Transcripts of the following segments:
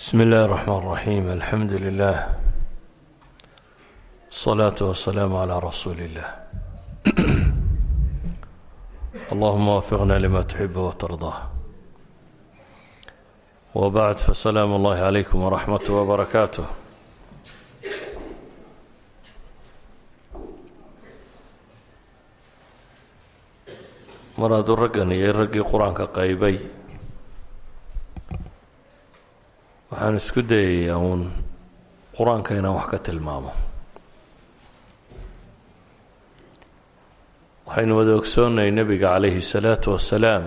بسم الله الرحمن الرحيم الحمد لله الصلاة والسلام على رسول الله اللهم وفقنا لما تحب وترضاه وبعد فسلام الله عليكم ورحمته وبركاته mar hadduu raggan iyo raggii qur-aanka qaybay waxaan isku dayayaa uun qur'aanka inaan wax ka tilmaamo. Waxaynu wada ogsoonnay nebiga calayhi salaatu wasalaam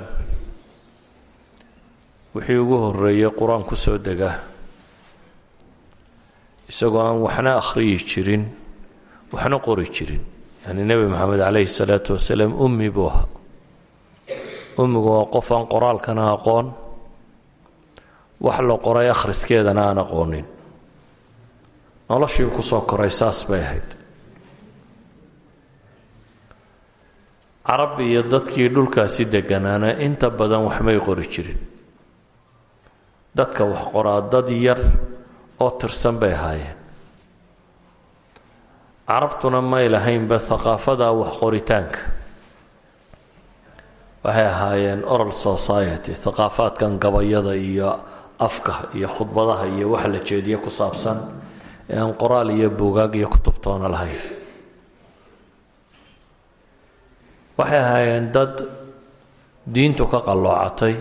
wixii ugu horeeyey qur'aan ku soo dega. Isagoo aan waxna akhriyi jirin waxna qori jirin. Yacni nebi maxamed calayhi salaatu wasalaam ummi buu ahaa. Ummigu waa qof aan qoraalkana aqoon wax la qoray akhriskeedana aan aqoonin. Noloshii ku soo koray saas bay ahayd. Carab iyo dadkii dhulkaasi deganaana inta badan waxmay qori jirin. Dadka wax qoraa dad yar oo tirsan bay ahaayeen. Carabtuna may lahaynba haqaafada wax qoritaanka. Waxay ahaayeen oral society haqaafaadkan gabayada iyo afka iyo khudbadaha iyo waxa la jeediye ku saabsan ee aan qoraal iyo buugaag iyo kutubtoona lahayn waxay ahaayeen dad diintu ka qalloocatay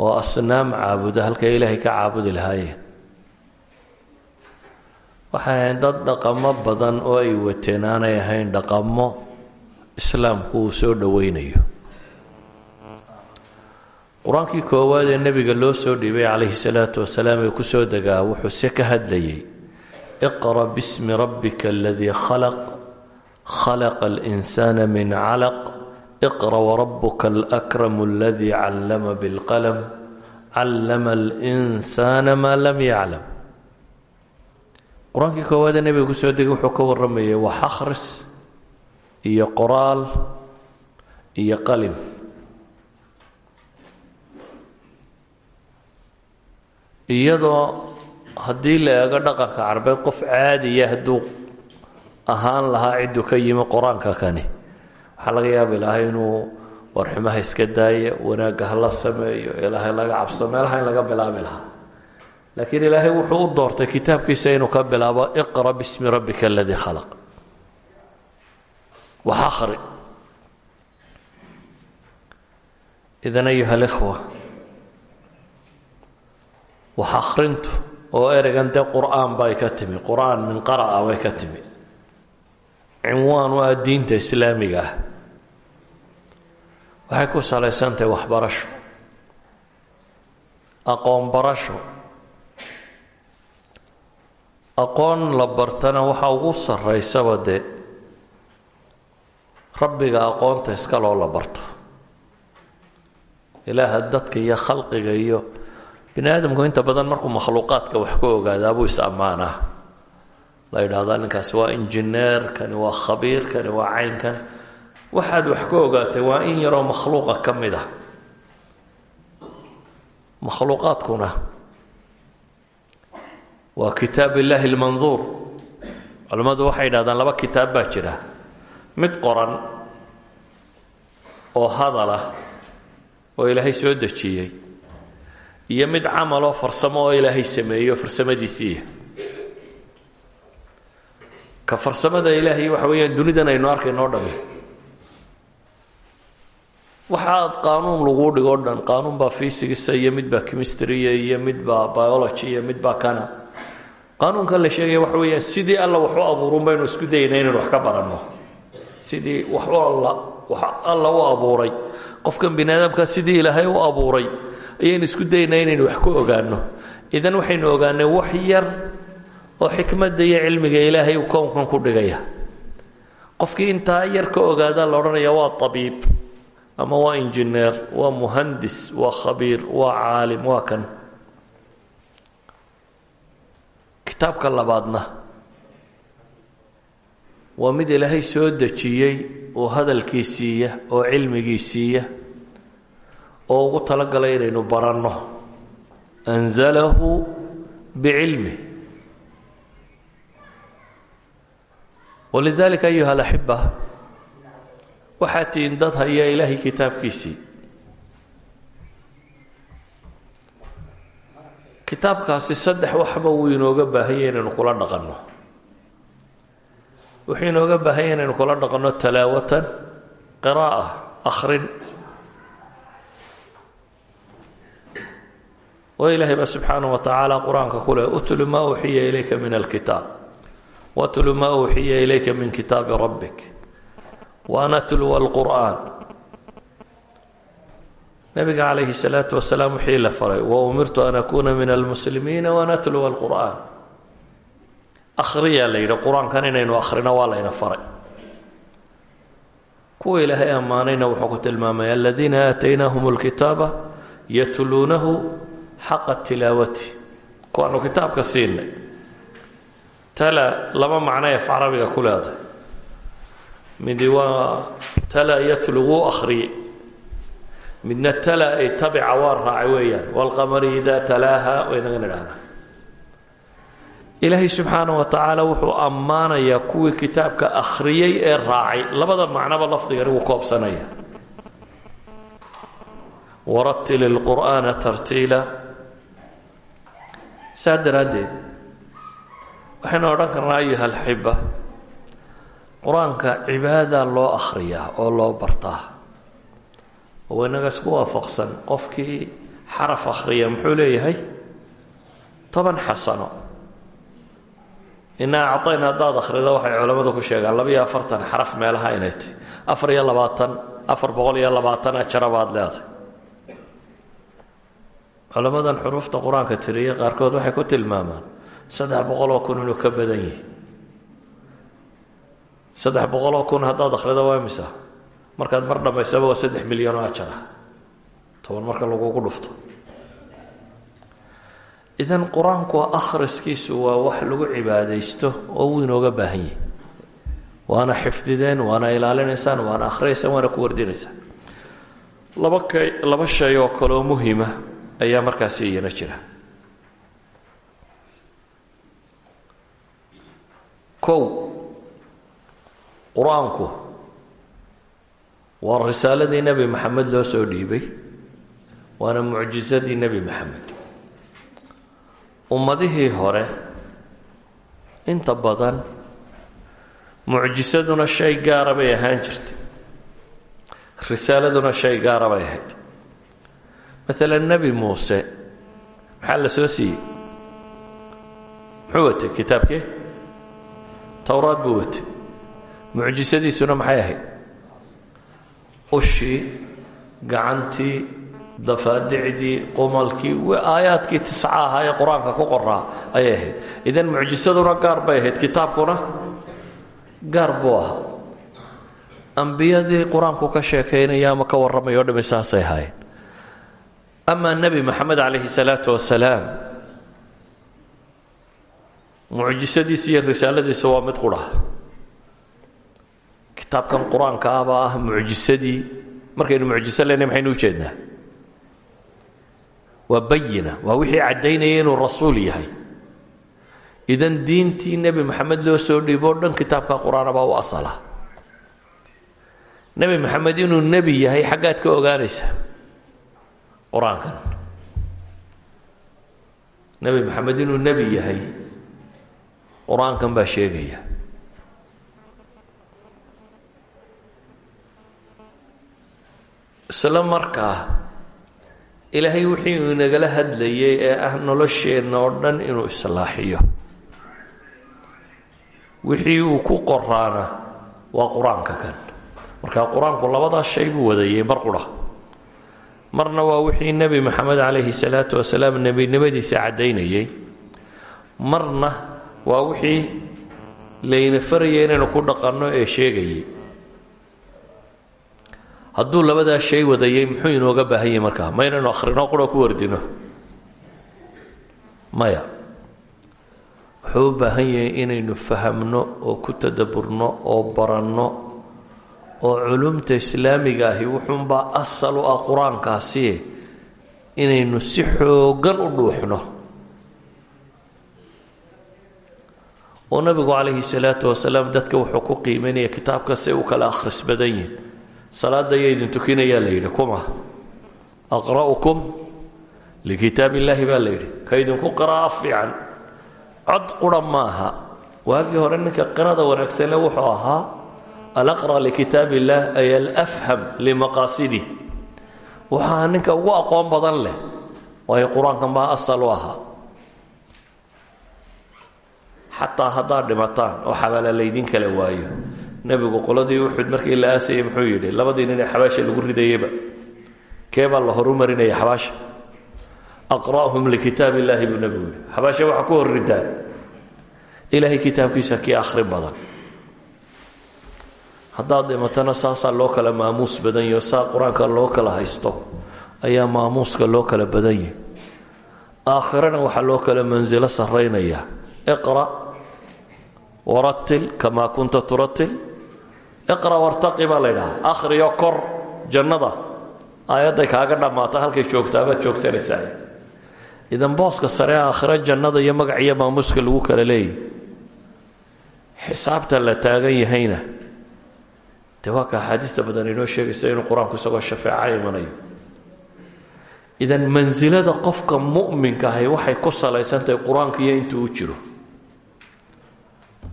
oo asnaam caabuda halkay ilaahay ka caabudi lahaayeen. Waxay ahaayeen dad dhaqamo badan oo ay wateen aanay ahayn dhaqamo islaamku uu soo dhoweynayo qur'aankii koowaad ee nebiga loo soo dhiibay calayhi salaatu wasalaam ee ku soo degaa wuxuu se ka hadlayay iqra bismi rabbika aladii khalaq khalaqa alinsana min calaq iqra warabuka alakramu aladii callama bilqalam callama alinsana maa lam yaclam qur'aankii koowaad ee nebiga ku soo degay wuxuu ka waramayay wax akhris iyo qoraal iyo qalim iyadoo haddii la eego dhaqanka carbeed qof caadiya hadduu ahaan lahaa cidduu ka yimi qur'aanka kani. Waxaa laga yaabi lahaa inuu warxumaha iska daayo wanaagga hala sameeyo ilaahay laga cabsado meelaha in laga bilaabi lahaa. Laakiin ilaahay wuxuu u doortay kitaabkiisa inuu ka bilaabo iqra bismi rabbika aladii khalaq. Wax akhri idan ayuha alikhwa wax akhrintu oo ereygan dee qur'aan bay ka timi. Qur'aan min qara'a bay ka timi. Cinwaan waa diinta islaamiga ah. Waxay ku salaysan tahay waxbarasho aqoon barasho. Aqoon la bartana waxa ugu sarraysaba dee rabbiga aqoonta iska loo la barto. Ilaaha dadka iyo khalqiga iyo bini aadamku inta badan markuu makhluuqaadka wax ka ogaadaa buu is ammaanaa la yidhaahdaa ninkaasi waa injineer kani waa khabiir kani waa caynkan waxaad wax ka ogaatay waa in yaroo makhluuqa ka mid ah. Makhluuqaadkuna waa kitaab illaahi lmanduur culimmadu waxay yidhahdaan laba kitaab baa jira. Mid qoran oo hadal ah oo ilaahay soo dejiyey iyo mid camaloo farsamo oo ilaahay sameeyo farsamadiisiiya ka farsamada ilaahay waxa weeyaan dunidan aynu arkayno o dhami. Waxaad qaanuun laguu dhigo o dhan qaanuun baa fysigisa iyo mid baa chemistria iyo mid baa biology iyo mid baa kana qaanuunkan la sheegaya waxa weeyaan sidii alla wax u abuurun baynu isku dayayna inaynu wax ka baranno. Sidii wax alla wax alla u abuuray. Qofkan bini sidii ilaahay u abuuray ayaynu isku daynaa inaynu wax ku ogaano idan waxaynu ogaanay wax yar oo xikmadda iyo cilmiga ilaahay uu kownkan ku dhigaya. Qofkii intaa yar ka ogaadaa la odhanaya waa tabiib ama waa injineer waa muhandis waa khabiir waa caalim waa kan. Kitaabka labaadna waa mid ilaahay soo dejiyey oo hadalkii siiya oo cilmigii siiya oo ugu talagalay inaynu baranno. Anzalahu bicilmih walidalika ayuha alaxiba waxaad tihiin dad haya ilaahay kitaabkiisii. Kitaabkaasi saddex waxba wuu inooga baahanya inaynu kula dhaqanno. Wuxuu inooga baahanya inaynu kula dhaqanno talaawatan qiraa'a akhrin oo ilaahay baa subxaanah wa tacaala qur'aanka ku leh utlu maa uxiya ilayka min alkitaab. Watlu maa uxiya ilayka min kitaabi rabbik. Wa an atluwa alqur'aan nabiga calayhi salaatu wasalaam wixii la faray wa umirtu an akuuna min almuslimiina waan atluwa alqur'aan akhriyaa la yidhi qur'aankan inaynu akhrino waa layna faray. Kuwa ilaahay ammaanayna wuxuu ku tilmaamay aladiina aataynaahum alkitaaba yatluunahu xaqa tilaawati. Kuwaanu kitaabka siinay. Tala laba macnoy af carabiga ku leedahay. Midi waa tala yatlu wuu akhriyey midna tala ay tabica waa raacay weeyaan. Waalqamari idaa talaaha waynaga nidhaahdaa. Ilaahay subxaana wa tacaala wuxuu ammaanayaa kuwii kitaabka akhriyey ee raacay. Labada macnoba lafdigani wuu koobsanaya. Waratil ilqur'aana tartiila saa daraaddeed waxaynu odhan karnaa ayuha alxiba qur'aanka cibaada loo akhriyaa oo loo bartaa. Oo inaga isku waafaqsan qofkii xaraf akhriya muxuu leeyahay? Toban xasano. Inaa acطayna haddaad akhrido waxay culammadu ku sheegaan labaiyo afartan xaraf meelaha inay tahy afar iyo labaatan afar boqol iyo labaatan ajara baad leedahay culamadan xuruufta qur'aanka tiriya qaarkood waxay ku tilmaamaan saddex boqoloo kun inuu ka badan yihi saddex boqoloo kun haddaad akhrido waa imisa? Markaad mar dhammaysaba waa saddex milyan oo ajar ah. Toban marka lagugu dhufto. Idan qur'aanku akhriskiisu waa wax lagu cibaadaysto oo wuu inooga baahan yahi waana xifdideen waana ilaalinaysaan waana akhriyaysaan waana ku wardinaysaan laba kay laba shay oo kaleoo muhima ayaa markaasi iyana jira. Kow qur'aanku waa risaaladii nebi maxamed loo soo dhiibay waana mucjisadii nebi maxamed. Ummadihii hore inta badan mucjisaduna shay gaara bay ahaan jirtay risaaladuna shay gaara bay ahayd maalan nebi muuse maxaa la soo siiyey? Muxuu watay kitaabkii? Towraad buu watay. Mucjisadiisuna maxay ahayd? Ushii gacantii dafaadicdii qumalkii aayaadkii tisca ahaa ee qur'aanka ku qoraa ayay ahayd. Idan mucjisaduna gaar bay ahayd. Kitaabkuna gaar buu ahaa. Ambiyadii qur'aanku amaa nebi maxamed calayhi salaatu wasalaam mucjisadiisa iyo risaaladiisa waa mid qura kitaabkan qur'aanka ah baa ah mucjisadii markaynu mucjiso lena maxaynu ujeednaa waa bayina waa wixii caddaynaya inuu rasuul yahay. Idan diintii nebi maxamed loo soo dhiiboo dhan kitaabka qur'aana baa u asala. Nebi maxamed inuu nebi yahay xaggaad ka ogaanaysa qur'aankan. Nebi maxamed inuu nebi yahay qur'aankan baa sheegaya. Isla markaa ilaahay wixii uu inagala hadlayay ee ah nolosheenna oo dhan inuu islaaxiyo. Wixii uu ku qoraana waa qur'aanka kan. Marka qur'aanku labadaas shay buu wadayay mar qura marna waa wixii nebi maxamed calayhi salaatu wasalaam nebinimadiisa caddaynayay. Marna waa wixii layna faraya inaynu ku dhaqanno ee sheegayay. Hadduu labadaa shay wadayay muxuu inooga baahan yahay markaa? Ma inaynu akhrino qura ku wardino? Maya. Wuxuu u baahan yahay inaynu fahamno oo ku tadaburno oo baranno oo culumta islaamiga ahi wuxuunbaa asal u ah qur'aankaasi inaynu si xooggan u dhuuxno. Oo nabigu calayhi salaatu wasalaam dadka wuxuu ku qiimaynaya kitaabka si u kala akhris badan yihiin salaada ayaa idin la yidhi kuma aqra'ukum likitaab illaahi baa la yidhi. Ka idinku qira'a fiican cod qura maaha. Waagii hore ninka qirada wanaagsanle wuxuu ahaa alaqra likitaab illaah ay alafham limaqaasidih waxaa ninka ugu aqoon badan leh waayo qur'aanka asal u ahaa xataa haddaad oo xabaala laydin kala waayo. Nebigu qoladii uxud markii la aasayay muxuu yidhi labadii nin ee xabaasha lagu ridayeyba kee baa la horu marinaya xabaasha? Aqra'hum likitaab illaahi buu nebigu yidhi. Xabaasha waxaa ku horridaan ilaahay kitaabkiisa kii akhri badan haddaad dhimatana saasaa loo kala maamuus badan saa qur'aanka loo kala haysto ayaa maamuuska loo kala badan aakhirana waxaa loo kala mansilo sarraynaya iqra waratil kamaa kunta turatil. Iqra wartaqi baa la ydhahaa akhriyo kor jannada. Aayadday kaaga dhammaata halkay joogtaabaad joogsanaysaa. Idan booska sare aakhiro jannada iyo magaciyo maamuuska lagu kala leeyahy xisaabta la taagan yahayna dee waa ka axaadiista badan inoo sheegaysa inuu qur'aanku isagoo shafeeca imanayo. Idan mansilada qofka mu'minka ahi waxay ku salaysantahay qur'aanka iyo intuu u jiro.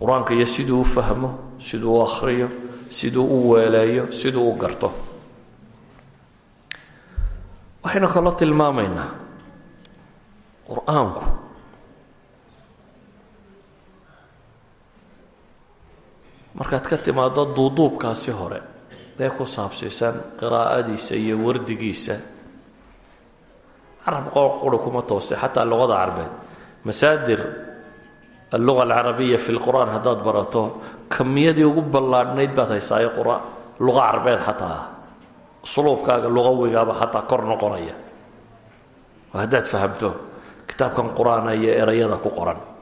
Qur'aanka iyo siduu u fahmo siduu u akhriyo siduu u weeleeyo siduu u garto. Waxaynu kaloo tilmaamaynaa qur'aanku markaad ka timaado duuduubkaasi hore ee ku saabsiisan qiraa'adiisa iyo wardigiisa carab qori kuma toose xataa luqada carbeed. Masaadir alluga alcarabiya fi lqur-aan haddaad barato kamiyadii ugu ballaadhnayd baad haysaayo qur luqa carbeed xataa. Ah usluubkaaga luqawigaaba xataa kor noqonaya. Haddaad fahamto kitaabkan qur'aana iyo erayada ku qoran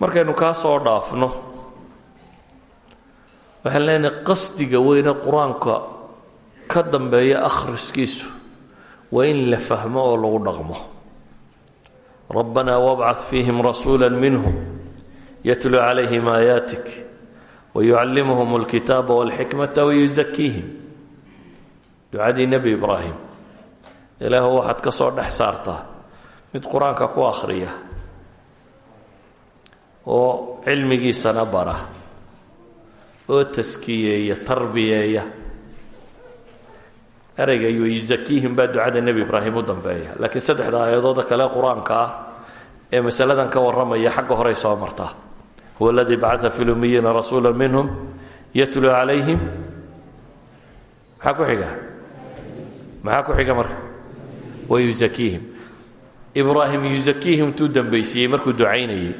markaynu kaa soo dhaafno waxaan leenahay qasdiga weyne qur'aanka ka dambeeya akhriskiisu waa in la fahmo oo lagu dhaqmo. Rabbanaa wabcad fiihim rasuula minhum yatluu calayhim aayaatik wayucallimuhum alkitaaba walxikmata wayusakiihim ducadii nebi ibraahim ilaahu waxaad ka soo dhex saartaa mid qur'aanka ku akhriya oo cilmigiisana bara oo taskiyeeya tarbiyeeya ereyga yuzakiihim baa ducada nebi ibraahim u dambeeya. Laakiin saddexda aayadooda kale qur'aanka ah ee masaladan ka warramaya xagga horey soo martaa huwa aladii bacaa fi lumiyiina rasuula minhum yatluu calayhim maxaa xiga? Maxaa ku xiga marka? Wayuzakiihim ibraahim yuzakiihim tuu dambaysiiyey markuu ducaynayey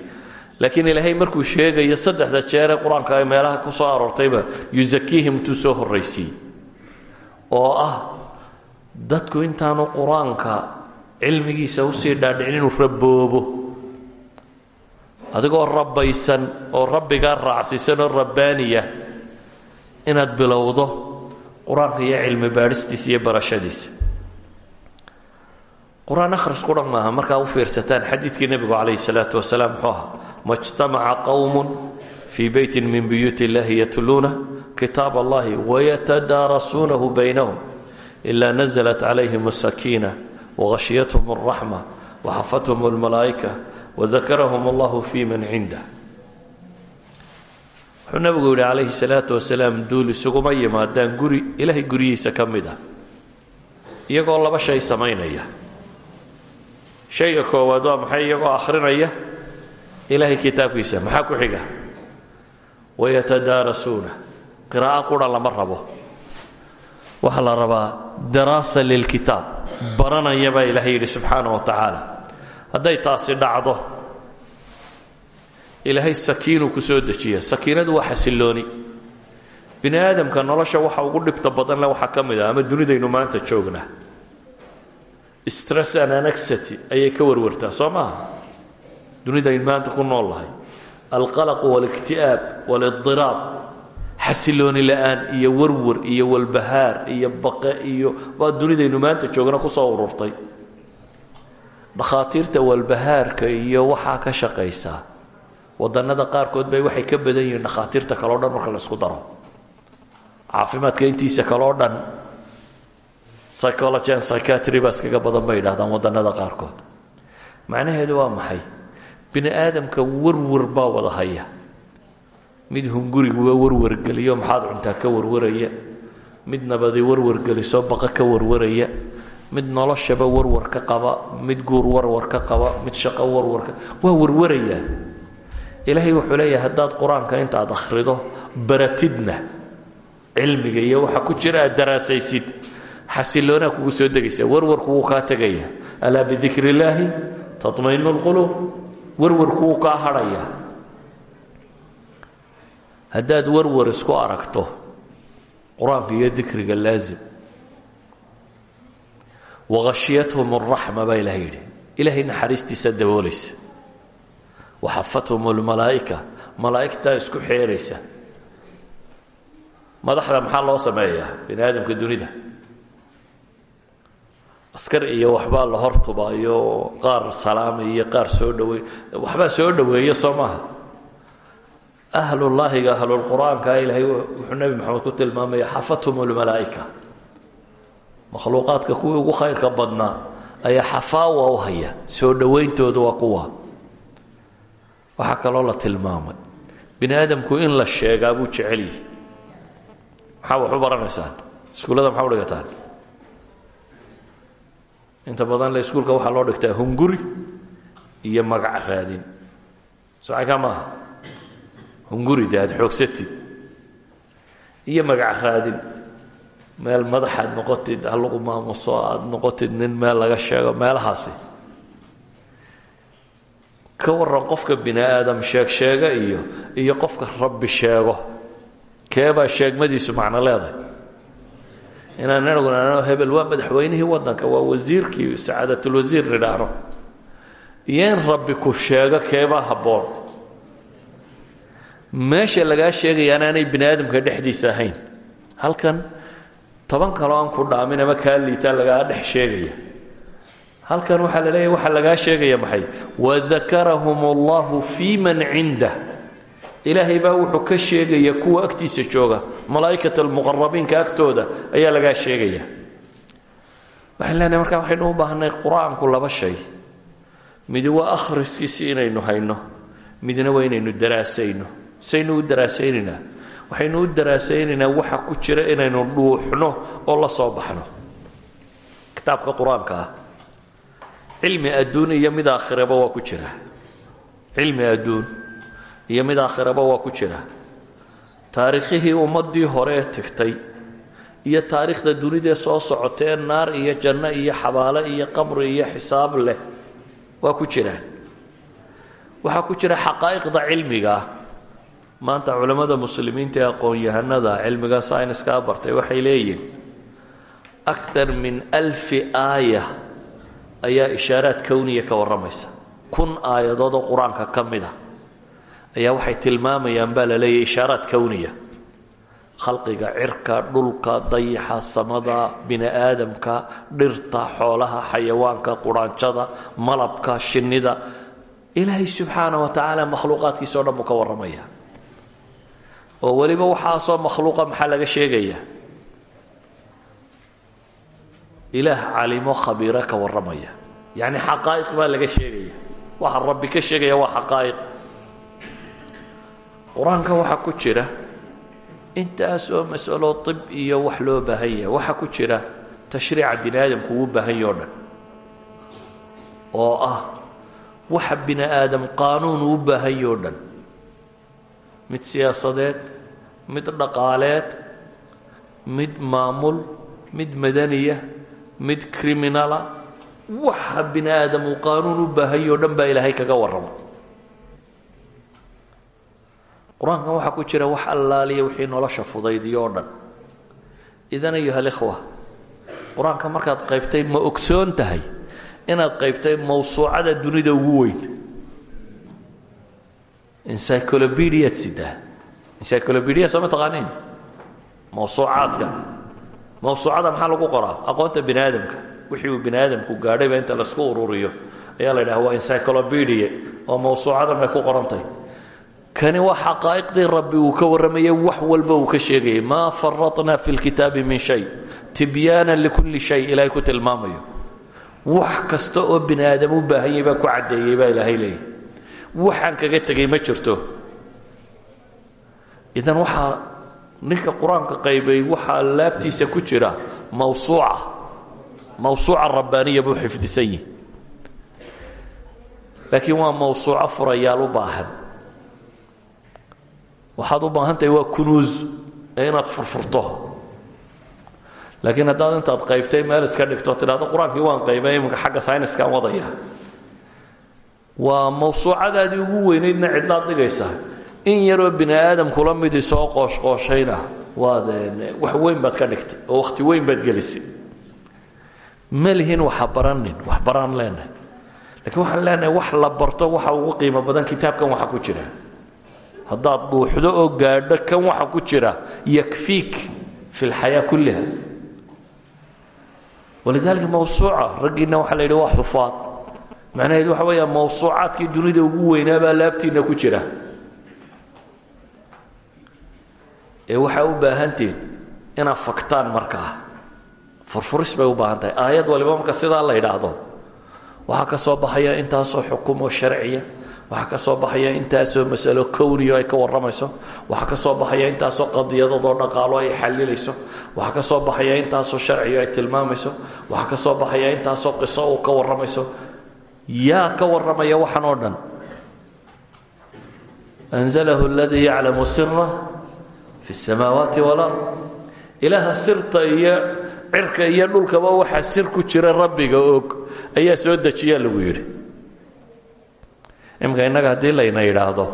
laakiin ilaahay markuu sheegayo saddexda jeeree qur'aanka ay meelaha ku soo aroortayba yuzakiihim tuu soo horraysiiyey oo ah dadku intaanu qur'aanka cilmigiisa u sii dhaadhicin inuu raboobo adigoo rabbaysan oo rabbigaa raacsiisan oo rabbaaniya inaad bilowdo qur'aanka iyo cilmi baadhistiisa iyo barashadiisa qur'aan akhris dhan maaha markaa u fiirsataan xadiidkii nebigu calayhi salaatu wasalaam muxuu ahaa majtamaca qowmun fii beyti min buyuuti illahi yatluuna kitaab allahi wayatadaarasuunahu baynahum ila naزlat calayhim asakiina wahashyathum alraxma waxafathum almalaa'ika wadakarahum allahu fi man cindah. Wuxuu nebigu yidhi salaatu wasalaam duul isuguma yimaadaan guri ilaahay guryihiisa ka ah iyagoo laba shay samaynaya shayga koowaad waa maxay iyagoo akhrinaya ilaahay kitaabkiisa maxaa ku xiga wayatadaarasuuna qiraa'o qura lama rabo waxaa la rabaa daraasa lilkitaab baranaya baa ilaahay yidhi subxaana wa tacaala hadday taasi dhacdo ilaahay sakiinuu ku soo dejiya sakiinadu waa xasilooni bini aadamka nolosha waxa ugu dhibta badan le waxaa ka mid ah ama dunidaynu maanta joognaa stress and anexity ayay ka warwartaa soo maaha dunidaynu maanta ku nool lahay alqalaqu waاlاkti'aab wاlاضiraab xasilooni la-aan iyo warwar iyo walbahaar iyo baqe iyo waa dunidaynu maanta joogna ku soo ururtay dhakhaatiirta walbahaarka iyo waxaa ka shaqaysaa wadannada qaarkood bay waxay ka badan yihiin dhakhaatiirta kaleo dhan marka la isku daro caafimaadka intiisa kaleo dhan psychology psychiatry baa iskaga badan bay yidhahdaan wadannada qaarkood. Macnaheedu waa maxay? Bini aadamka warwar baa wada haya. Mid hunguriguba warwargeliyo maxaad cuntaa ka warwaraya. Mid nabadi warwargeliso baqa ka warwaraya. Mid noloshaba warwar ka qaba. Mid guur warwar ka qaba. Mid shaqo warwarka waa warwarayaa ilaahay wuxuu leeyahay haddaad qur'aanka intaad akhrido baratidna. Cilmiga iyo waxa ku jira aad daraasaysid xasiloonaa kugu soo degaysa warwarku wuu kaa tegaya alaa bidikri illaahi taطmainu اlquluub warwarku wuu kaa hadhaya haddaad warwar isku aragto qur-aanka iyo dikriga laazim wahashyathum اraxma baa ilahay yidhi ilaahay naxariistiisa daboolaysa waxafathum اlmalaa'ika malaa'igtaa isku xeeraysa madaxda maxaa loo sameeyaa bini aadamka dunida askar iyo waxbaa la hortubaayo qaar salaamay iyo qaar soo dhaweey waxbaa soo dhoweeya soo maaha. Ahlullaahiga ahlulqur-aanka ilaahay wuxuu nebi maxamed ku tilmaamaya xafathum lmalaa'ika makhluuqaadka kuwii ugu khayrka badnaa ayaa xafaawa u haya soo dhowayntooda waa kuwa. Waxaa kaloo la tilmaamay bini aadamku in la sheegaa buu jecel yihi maxaa wax u baranaysaan iskuullada maxaa u dhigataan inta badan iskuulka waxaa loo dhigtaa hunguri iyo magac raadin. Socaykaa maaha? Hunguri de aad xoogsatid iyo magac raadin. Meel madaxaad noqotid ha lagu maamuso aad noqotid nin meel laga sheego meelahaasi. Ka waran qofka bini aadam sheeg sheega iyo iyo qofka rabbi sheego. Keebaa sheegmadiisu macno leedahay inaan inaguna hebel waa madaxweynihii wadanka waa wasiirkii sacaadatulwasiir nidhaahno iyo in rabbi ku sheego keebaa habboon. Meesha lagaa sheegaya anaanay bini aadamka dhexdiisa ahayn. Halkan toban kaloo aan ku dhaamin ama kaa liitaa lagaa dhex sheegaya. Halkan waxaa la leeyahy waxaa lagaa sheegaya maxay? Wadakarahum allahu fii man cindah ilaahay baa wuxuu ka sheegaya kuwa agtiisa jooga. Malaa'ikat almuqarabiinka agtooda ayaa lagaa sheegaya. Waxaan leenahay markaa waxaynu u baahnay qur'aanku laba shay. Midi waa akhriskiisi inaynu hayno midna waa inaynu daraasayno. Saynu u daraasaynaynaa waxaynu u daraasaynaynaa waxa ku jira inaynu dhuuxno oo la soo baxno. Kitaabka qur'aanka ah. Cilmi adduun iyo mid aakhiraba waa ku jira. Cilmi adduun iyo mid aakhiraba waa ku jira. Taariikhihii ummaddii hore ee tegtay iyo taariikhda dunidee soo socotee naar iyo janno iyo xabaalo iyo qabri iyo xisaab leh waa ku jiraan waxaa ku jira xaqaa'iqda cilmiga. Ah maanta culammada muslimiinta ee aqoon-yahanada cilmiga sayniskaa bartay waxay leeyihiin akar min alfi aaya ayaa ishaaraad kowniya ka warramaysa. Kun aayadood oo qur'aanka ka mid a ayaa waxay tilmaamayaan baa la leeyahy ishaaraad kowniya khalqiga cirka dhulka dayaxa samada bini aadamka dhirta xoolaha xayawaanka quraanjada malabka shinnida. Ilaahay subxaana wa tacaala makhluuqaadkiisa o dhan buu ka warramaya. Oo weliba waxaasoo makhluuqa maxaa laga sheegaya? Ilaah calimo khabiiro ka warramaya. Yacni xaqaa'iq baa laga sheegaya. Waxa rabbi ka sheegaya waa xaqaa'iq qur'aanka waxaa ku jira intaas oo masalo ib iyo wax loo baahan yahay. Waxaa ku jira tashriica bini aadamku uu baahan yaho dhan. Oo ah waxa bini aadam qaanuun uu baahan yaho dhan. Mid siyaasadeed mid dhaqaaleed mid maamul mid madaniya mid criminala. Waxa bini aadam uu qaanuun u baahan yaho dhan baa ilaahay kaga warrama qur'aankan waxaa ku jira wax allaaliya wixii nolosha fudaydiyo oo dhan. Idan ayuha alikhwa qur'aanka markaad qaybtay ma ogsoon tahay inaad qaybtay mawsuucada dunida ugu weyn. Encyclopediaad sidaa. Encyclopedia soo ma taqaaniin? Mawsuucaadka. Mawsuucada maxaa lagu qoraa? Aqoonta bini aadamka wixii uu bini aadamku gaadhayba inta la isku ururiyo. Ayaa la yidhaha waa encyclopedia oo mawsuucadan bay ku qorantay kani waa xaqaa'iqdii rabbi uu ka warramayay wax walba uu ka sheegayay maa faratna fi lkitaabi min shay tibyaanan likulli shay ilaahay ku tilmaamayo. Wax kasta oo bini aadam u baahan yahay baa ku caddeeyey baa ilaahay leeyahy waxaan kaga tegay ma jirto. Idan waxaa ninka qur'aanka qaybay waxaa laabtiisa ku jira mawsuuca. Mawsuuca rabbaaniya buu xifdisan yihi laakiin waa mawsuuco furayaal u baahan waxaad u baahan tahay waa kunuus ee inaad furfurto. Laakiin haddaad intaad qaybtay meel iska dhigto tidhahdo qur'aankii qaybay iminka xagga sayniskaan wadaya. Waa mawsuucadaadii ugu weynaydna cidlaad dhigaysaa. In yaroo bini aadamkula midii soo qooshqooshayna waad wax weyn baad ka dhigtay oo wakhti weyn baad gelisay. Ma lihin waxa baranin wax baraan leenahay. Lakiin waxaan leenahay wax la barto waxa ugu qiimo badan kitaabkan waxa ku jira haddaad dhuuxdo oo gaadho kan waxa ku jira yakfiik fi lxayaa kulliha. Walidaalika mawsuuca raggiinna waxaa la yidhi waa xufaad. Macnaheedu waxa weeyaa mawsuucaadkii dunida ugu weynaa baa laabtiinna ku jira. Ee waxaa u baahantiin inaad faktaan markaa furfuris bay u baahan tahay aayad waliba marka sidaa la yidhaahdo. Waxaa ka soo baxaya intaasoo xukumoo sharciya waxaa ka soo baxaya intaasoo masalo kowniyo ay ka warramayso. Waxaa ka soo baxaya intaasoo qadiyadadoo dhaqaalo ay xalilayso waxaa ka soo baxaya intaasoo sharciyo ay tilmaamayso. Waxaa ka soo baxaya intaasoo qiso uu ka warramayso. Yaa ka warramaya waxan oo dhan. Anzalahu aladii yaclamu sira fi اsamaawaati wاlard ilaaha sirta iyo cirka iyo dhulkaba waxaa sir ku jira rabbiga og. Ayaa soo dejiya lagu yidhi imika innaga haddii layna yidhaahdo.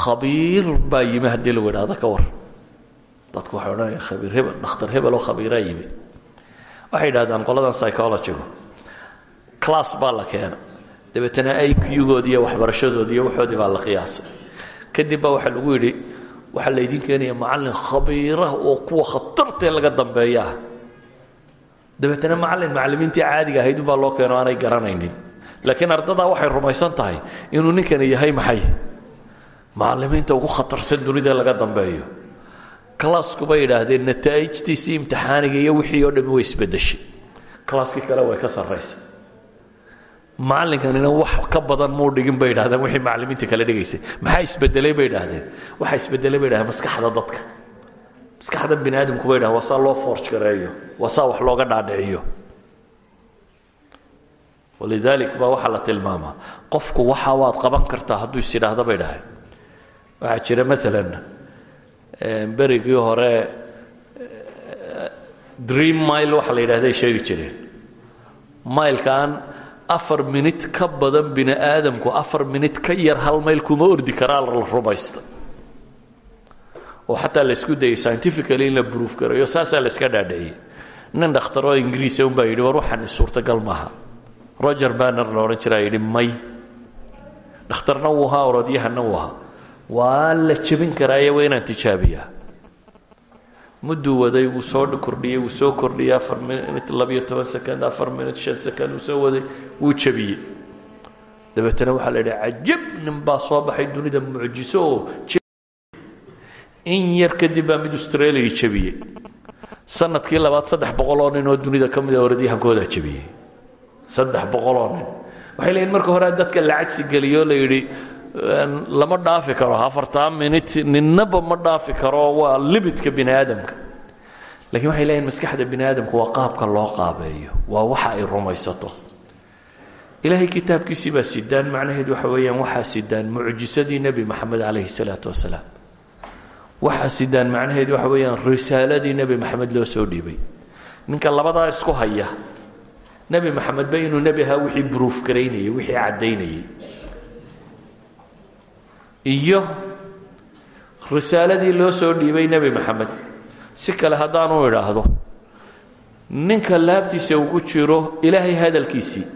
Khabiir baa yimi haddii lagu yidhaahdo ka war. Dadku waxay odhanaya khabiir hebel dhakhtar hebel oo khabiiraa yimi. Waxay yidhahdaan qoladan psychologigu class baa la keena. Dabeetana iq-goodi iyo waxbarashadoodi iyo waxoodii baa la qiyaasay. Kadib baa waxaa lagu yidhi waxaa laydin keenaya macallin khabiirah oo kuwa khatartee laga dambeeyaah dabeetana macallin macallimiintii caadiga ahayd unbaa loo keeno aanay garanaynin laakiin ardadaa waxay rumaysan tahay inuu ninkani yahay maxay? Macallimiinta ugu khatarsan dunida laga dambeeyo. Classku bay yidhaahdeen nataa'ijtiisii imtixaaniga iyo wixii oo dhami way isbedeshay classkii kale way ka sarraysay macallinkanina wax ka badan muu dhigin bay idhahdeen wixii macallimiinta kale dhigaysay. Maxaa isbedelay bay idhahdeen waxaa isbedelay bay idhahdeen maskaxda dadka. Maskaxda bini aadamku bay idhahdeen waa loo forge gareeyo. Wax looga dhaadhiciyo walidaalik baa waxaa la tilmaamaa qofku waxa waad qaban kartaa hadduu is idhaahdo bay dhahay. Waxaa jira maalan berigii hore dream mile waxa la yidhahday sheegi jireen mailkan afar minit ka badan bini aadamku afar minit ka yar hal mayl kuma ordi karaa la rumaysta oo xataa la isku dayay scientifically in la bruuf garayo saasaa la iska dhaadhiciyey nin dhakhtaroo ingiriisa unbaa yidhi war waxaan suurtagal maaha roger banner la odhan jiraa yidhi may. Dhakhtarna wuu ahaa orodyahanna wuu ahaa. Waa la jebin karaaye waa inaan tijaabiyaa. Mudduu waday wuu soo kordhiyey wuu soo kordhiyey afar minut labiyo toban second afar minut shan second wuu soo waday wuu jabiyey dabeetana waxaa la yidhi cajab nin baa soo baxay dunida mucjiso oo in yar kadib baa mid australia jabiyey sannadkii labaad saddex boqoloo nin oo dunida ka mid a oradyahankoodaa jabiyey saddex boqoloo nin. Waxay leeyiin marka hore dadka la cagsi la yidhi lama dhaafi karo afartaa minit ninnaba ma dhaafi karo waa limitka bini aadamka waxay leeyihiin maskaxda bini waa qaabka loo qaabeeyo waa waxa ay rumaysato. Ilaahay kitaabkiisii baa sidaan macnaheedu waxa weeyaan waxaa sidaan mucjisadii nebi maxamed calayhi salaatu wasalaam. Waxaa sidaan macnaheedu waxa weeyaan risaaladii nebi maxamed loo soo dhiibay. Ninka labadaa isku haya nebi maxamedba inuu nebi ahaa wixii bruuf garaynayey wixii caddaynayey iyo risaaladii loo soo dhiibay nebi maxamed si kale haddaanu idhaahdo ninka laabtiisa ugu jiro ilaahay hadalkiisii.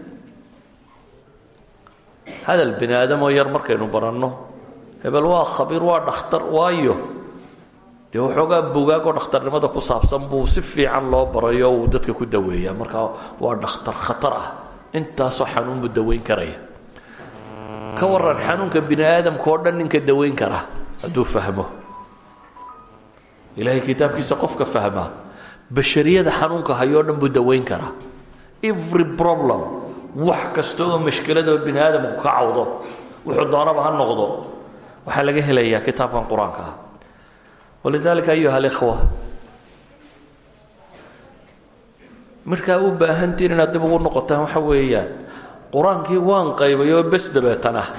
Hadal bini aadamoo yar markaynu baranno. Hebel waa khabiir waa dhakhtar waayo dee waxoogaa bugaagoo dhakhtarnimada ku saabsan buu si fiican loo barayo uu dadka ku daweeyaa. Markaa waa dhakhtar khatar ah. Intaasoo xanuun buu daweyn karaya ka waran xanuunka bini aadamka oo dhan ninka daweyn kara hadduu fahmo. Ilaahay kitaabkiisa qofka fahmaa bashariyada xanuunka hayoo dhan buu daweyn karaa. Every problem wax kasta oo mashkiladoo bini aadamku ka cawdo wuxuu doonaba ha noqdo. Waxaa laga helayaa kitaabkan qur'aanka. ah walidaalika ayuha alikhwa markaa u baahantiin inaad dib ugu noqotaan waxa weeyaan qur'aankii waan qaybay oo bes dabeetan ah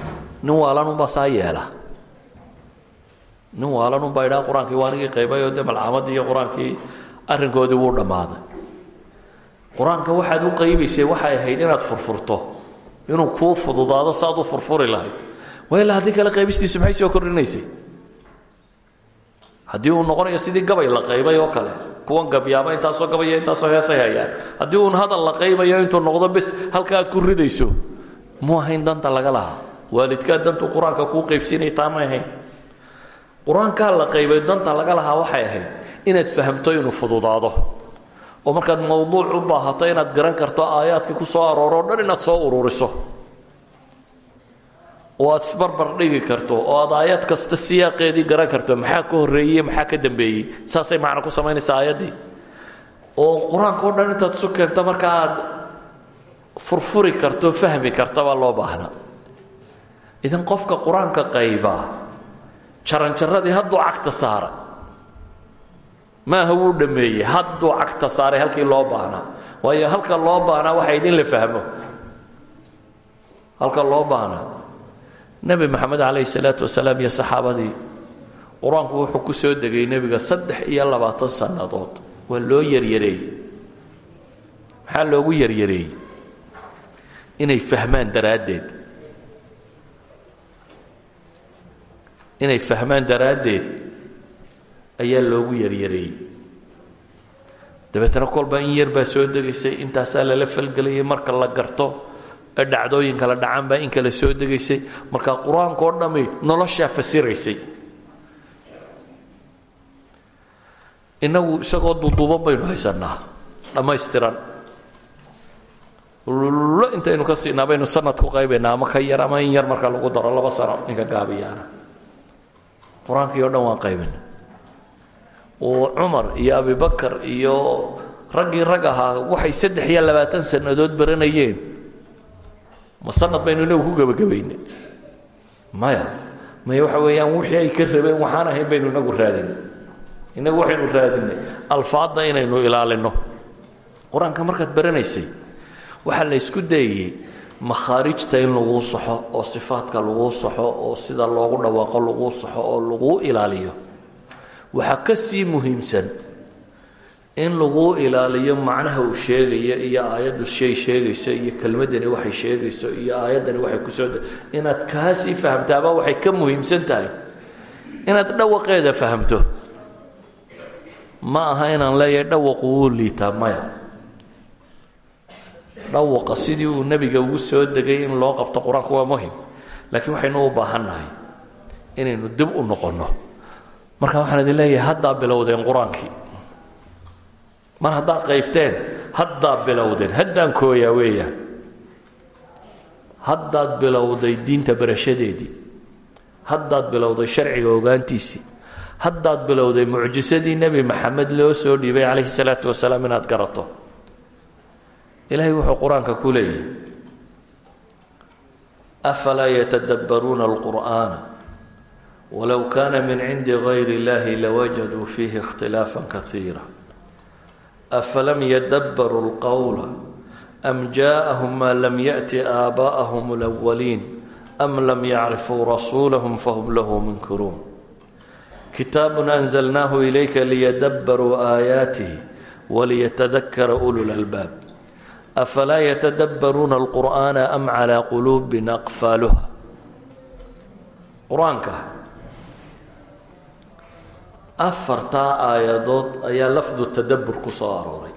nin waalanunbaa saa yeela. Nin waalanunbaa idhaa iyo qur'aankii wuu dhammaaday qur'aanka waxaad u qaybaysay waxay ahayd inaad furfurto inuu kuu fududaado saaad furfuri lahayd. Waa ilaa haddii kale soo kordhinaysay haddii uu noqonayo sidii gabay la qaybay oo kale kuwan gabyaaba intaasoo gabaya intaasoo heesay hayaan haddii uun hadal la qaybayo intuu noqdo bes halka aad ku ridayso mu ahayn danta laga lahaa. Waalidkaa dantu qur'aanka kuu qaybsiinay taa ma ahayn. Qur'aankaa la qaybay danta laga lahaa waxay ahayd inaad fahamto inuu fududaado. Oo markaad mawduuc u baahato inaad garan karto aayaadkii ku soo arooro dhan inaad soo ururiso oo aad dhigi karto oo aad aayad kasta siyaaqeedii garan karto maxaa ka horreeyey maxaa ka dambeeyey? Saasay macno ku samaynaysaa aayaddii. Oo qur'aanka dhan intaad isu keento marka aad furfuri karto fahmi karta baa loo baahnaa. Idan qofka qur'aanka qaybaa jaranjaradii hadduu cagta saaray maaha wuu dhammeeyey hadduu cagta saaray halkii loo baahnaa. Waayo halka loo baahnaa waxa idin la fahmo. Halka loo baahnaa nebi maxamed calayhi salaatu wasalaam iyo saxaabadii. Qur'aanku wuxuu ku soo degay nebiga saddex iyo labaatan sannadood. Waa loo yaryareeyey. Maxaa loogu yaryareeyey? Inay fahmaan daraaddeed. Inay fahmaan daraaddeed ayaa loogu yaryareeyey. Dabeetana kolba in yar baa soo degaysay intaasaa lala falgelayay marka la garto ee dhacdooyin kala dhacaan baa in kale soo degaysay. Marka qur'aanka oo dhammi noloshaa fasiraysay. Innagu isagoo duduuban baynu haysanaa dhammaystiran lo intaynu ka siinaa baynu sanad ku qaybaynaa ama ka yar ama in yar marka lagu daro laba sano ninka gaabiyaana. Qur'aankii o dhan oo cumar iyo abibakar iyo raggii rag ahaa waxay saddex iyo labaatan sannadood baranayeen ma sanad baynu inagu ku gebagabayne maya maya waxa weeyaan wixii ay ka rabeen waxaan ahayn baynu inagu raadinay inagu waxaynu raadinay alfaadda inaynu ilaalino. Qur'aanka markaad baranaysay waxaa la ysku dayayey makhaarijta in laguu saxo oo sifaadka laguu saxo oo sida loogu dhawaaqo laguu saxo oo laguu ilaaliyo. Waxaa ka sii muhiimsan in laguu ilaaliyo macnaha uu sheegayo iyo aayaddu shay sheegayso iyo kelmaddani waxay sheegayso iyo aayaddani waxay ku soo inaad kaasii fahamtaaba waxay ka muhiimsan tahay. Inaad dhawaqeeda fahamto. Ma aha inaan leeyahay dhawaqu wuu liitaa maya. Dhawaqa sidii uu nebiga ugu soo degay in loo qabto qur'aanku waa muhiim laakiin waxaynu u baahannahay inaynu dib u noqonno. Marka waxaan idin leeyahay haddaa bilowdeen qur'aankii mar haddaad qaybteen haddaa bilowdeen haddaan kooyaa weeyaan haddaad bilowday diinta barashadeedii haddaad bilowday sharciga ogaantiisii haddaad bilowday mucjisadii nebi maxamed loo soo dhiibay calayhi salaatu wasalaam inaad garato. Ilaahay wuxuu qur'aanka ku leeyahay afalaa yatadabbaruuna alqur'aana? Wlow kana min cindi gayr اllahi lawajaduu fiihi اkhtilaafa kaiira afalam yadabbaruu اlqowla am jaaءahum ma lam yaأti aabaءahum اlأwaliin am lam yacrifuu rasuulahum fahum lahu munkiruun kitaabu anzalnaahu ilayka liyadabbaruu aayaatihi waliyatadakara ulu lalbaab afalaa yatadabbaruuna alqur'aana am calaa quluubin aqfaaluha qur-aanka afartaa aayadood ayaa lafdu tadabbur ku soo arooray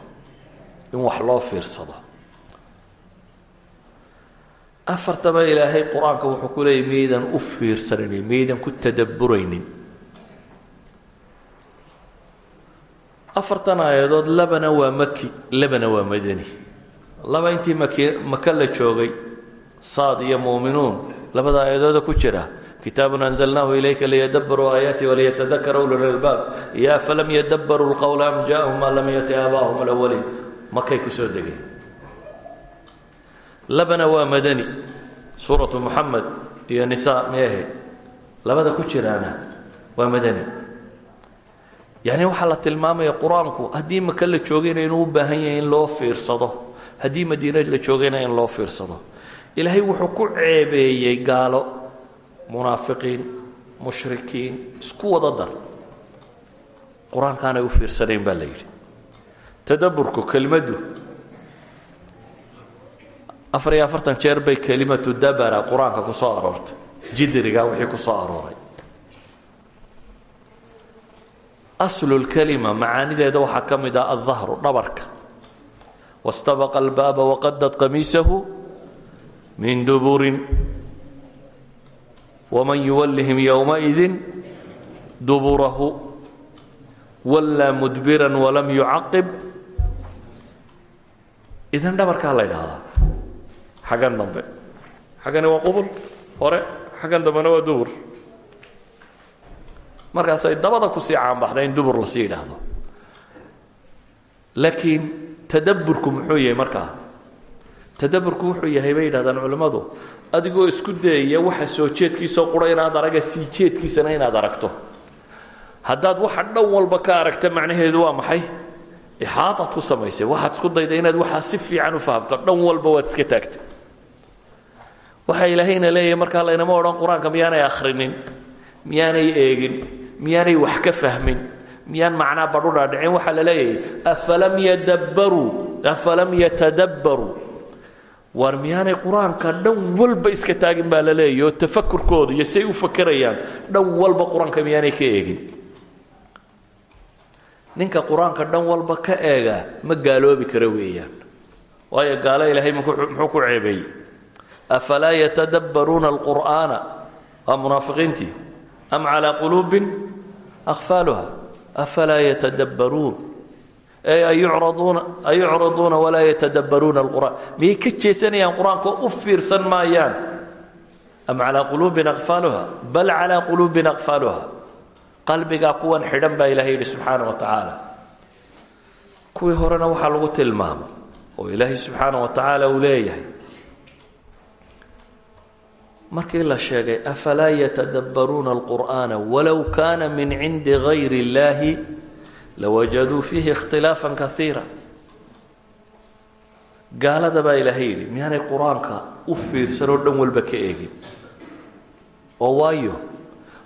in wax loo fiirsado. Afartaba ilaahay qur'aanka wuxuu ku leeyay miyaydan u fiirsanaynin miyaydan ku tadabburaynin. Afartan aayadood labana waa maki labana waa madani. Laba intii maki maka la joogay saad iyo muuminuun labada aayadooda ku jira kitaabun anzalnaahu ilayka liyadabaruu aayaati waliyatadakara ululaalbaab iyo afalam yadabaruu lqowla am jaahum maa lam yati aabaahum makay ku soo degeen labana waa madani suuratu muxamed iyo nisaa meehe labada ku jiraana waa madani yacni waxaa la tilmaamaya qur'aanku haddii maka la joogayna inuu baahan yahay in loo fiirsado haddii madiina la joogayna in loo fiirsado ilaahay wuxuu ku ceebeeyey gaalo munaafiqiin mushrikiin isku wada dar. Qur'aankaanay u fiirsanayn baa la yidhi. Tadaburku kelmaddu afar iyo afartan jeer bay kelimatu dabara qur'aanka ku soo aroortay. Jidriga wixii ku soo arooray. Aslulkelima macaanideeda waxaa ka mid ah aldahru dhabarka. Wastabaqa albaaba waqadad qamiisahu min duburin waman yuwallihim yowmaidin duburahu wallaa mudbiran walam yucaqib idan dhabarkaa la ydhaahdaa xaggan dambe xaggani waa qubul hore xaggan dambena waa dubur markaasay dabada ku sii caanbaxda in dubur la sii yidhaahdo laakiin tadaburku muxuu yahay markaa tadaburku wuxuu yahay bay yidhahdaan culimmadu adigoo isku dayaya waxa soo jeedkiisao qura inaad araga sii jeedkiisana inaad aragto. Haddaad waxa dhan walba ka aragta macnaheedu waa maxay? Ixaataad ku samaysay. Waxaad isku dayda inaad waxaa si fiican u fahamto. Dhan walba waad iska taagtay. Waxaa ilaahayna leeyahay markaa laynama odhan qur'aanka miyaanay akhrinin miyaanay eegin miyaanay wax ka fahmin miyaan macnaa badhu dhaadhicin waxaa la leeyahay afalam yadabbaruu afalam yatadabbaruu waar miyaanay qur'aanka dhan walba iska taagin baa la leeyahy oo iyo say u fakerayaan dhan walba qur'aanka miyaanay ka eegin. Ninka qur'aanka dhan walba ka eega ma gaaloobi kara weeyaan. Waayo gaalo ilaahay muxuu ku ceebeeyey afalaa yatadabbaruuna alqur'aana? Waa munaafiqiintii. Am calaa quluubin? Akfaaluha afalaa yatadabbaruun ayucraduuna walaa yatadabbaruuna alqur'aan. Miyay ka jeesanayaan qur'aanka u fiirsan maayaan? Am calaa quluubin akfaaluha bal calaa quluubin akfaaluha qalbigaa kuwan xidhan baa ilahay yidhi wa tacaala. Kuwii horena waxaa lagu tilmaama oo ilaahay subxaana wa tacaala uu markii la sheegay afalaa yatadabbaruuna alqur'aana walow kaana min cindi gayri اllahi lawajaduu fiihi ikhtilaafan kaiira gaalada baa ilaahay yidhi miyaanay qur'aanka u fiirsanoo dhan walba ka eegin oo waayo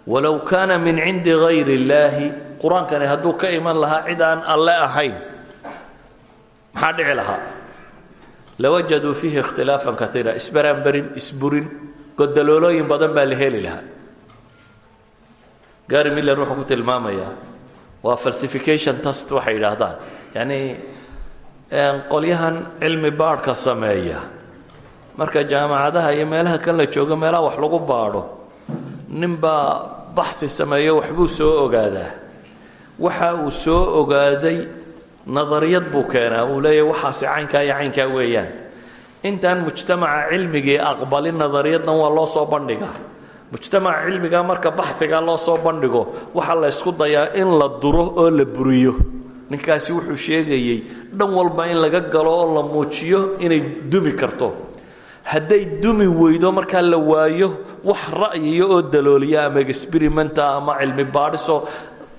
walow kaana min cindi gayri اllaahi qur'aankani hadduu ka iman lahaa cid aan alle ahayn maxaa dhici lahaa lawajaduu fiihi ikhtilaafan kaiira isbaraanbarin isburin godaloolooyin badan baa la heli lahaa gary miller wuxuu ku tilmaamayaa waa falsification test waxay yidhaahdaan. Yacni qolyahan cilmi baadhka sameeya. Marka jaamacadaha iyo meelaha kan la joogo wax lagu baadho ninbaa baxi sameeyo waxbuu soo ogaadaa. Waxa uu soo ogaaday nadariyad buu keenaa. Uu leeyahy waxaasi caynkaa iyo caynkaa weeyaan. Intaan mujtamaca cilmigii aqbalin nadariyaddan waa loo soo bandhigaa mujtamaca cilmiga marka baxiga loo soo bandhigo waxaa la ysku dayaa in la duro oo la buriyo. Ninkaasi wuxuu sheegayey dhan walba in laga galo oo la muujiyo inay dumi karto. Hadday dumi weydo markaa la waayo wax ra'yiya oo dalooliya ama experimenta ama cilmi baadhisoo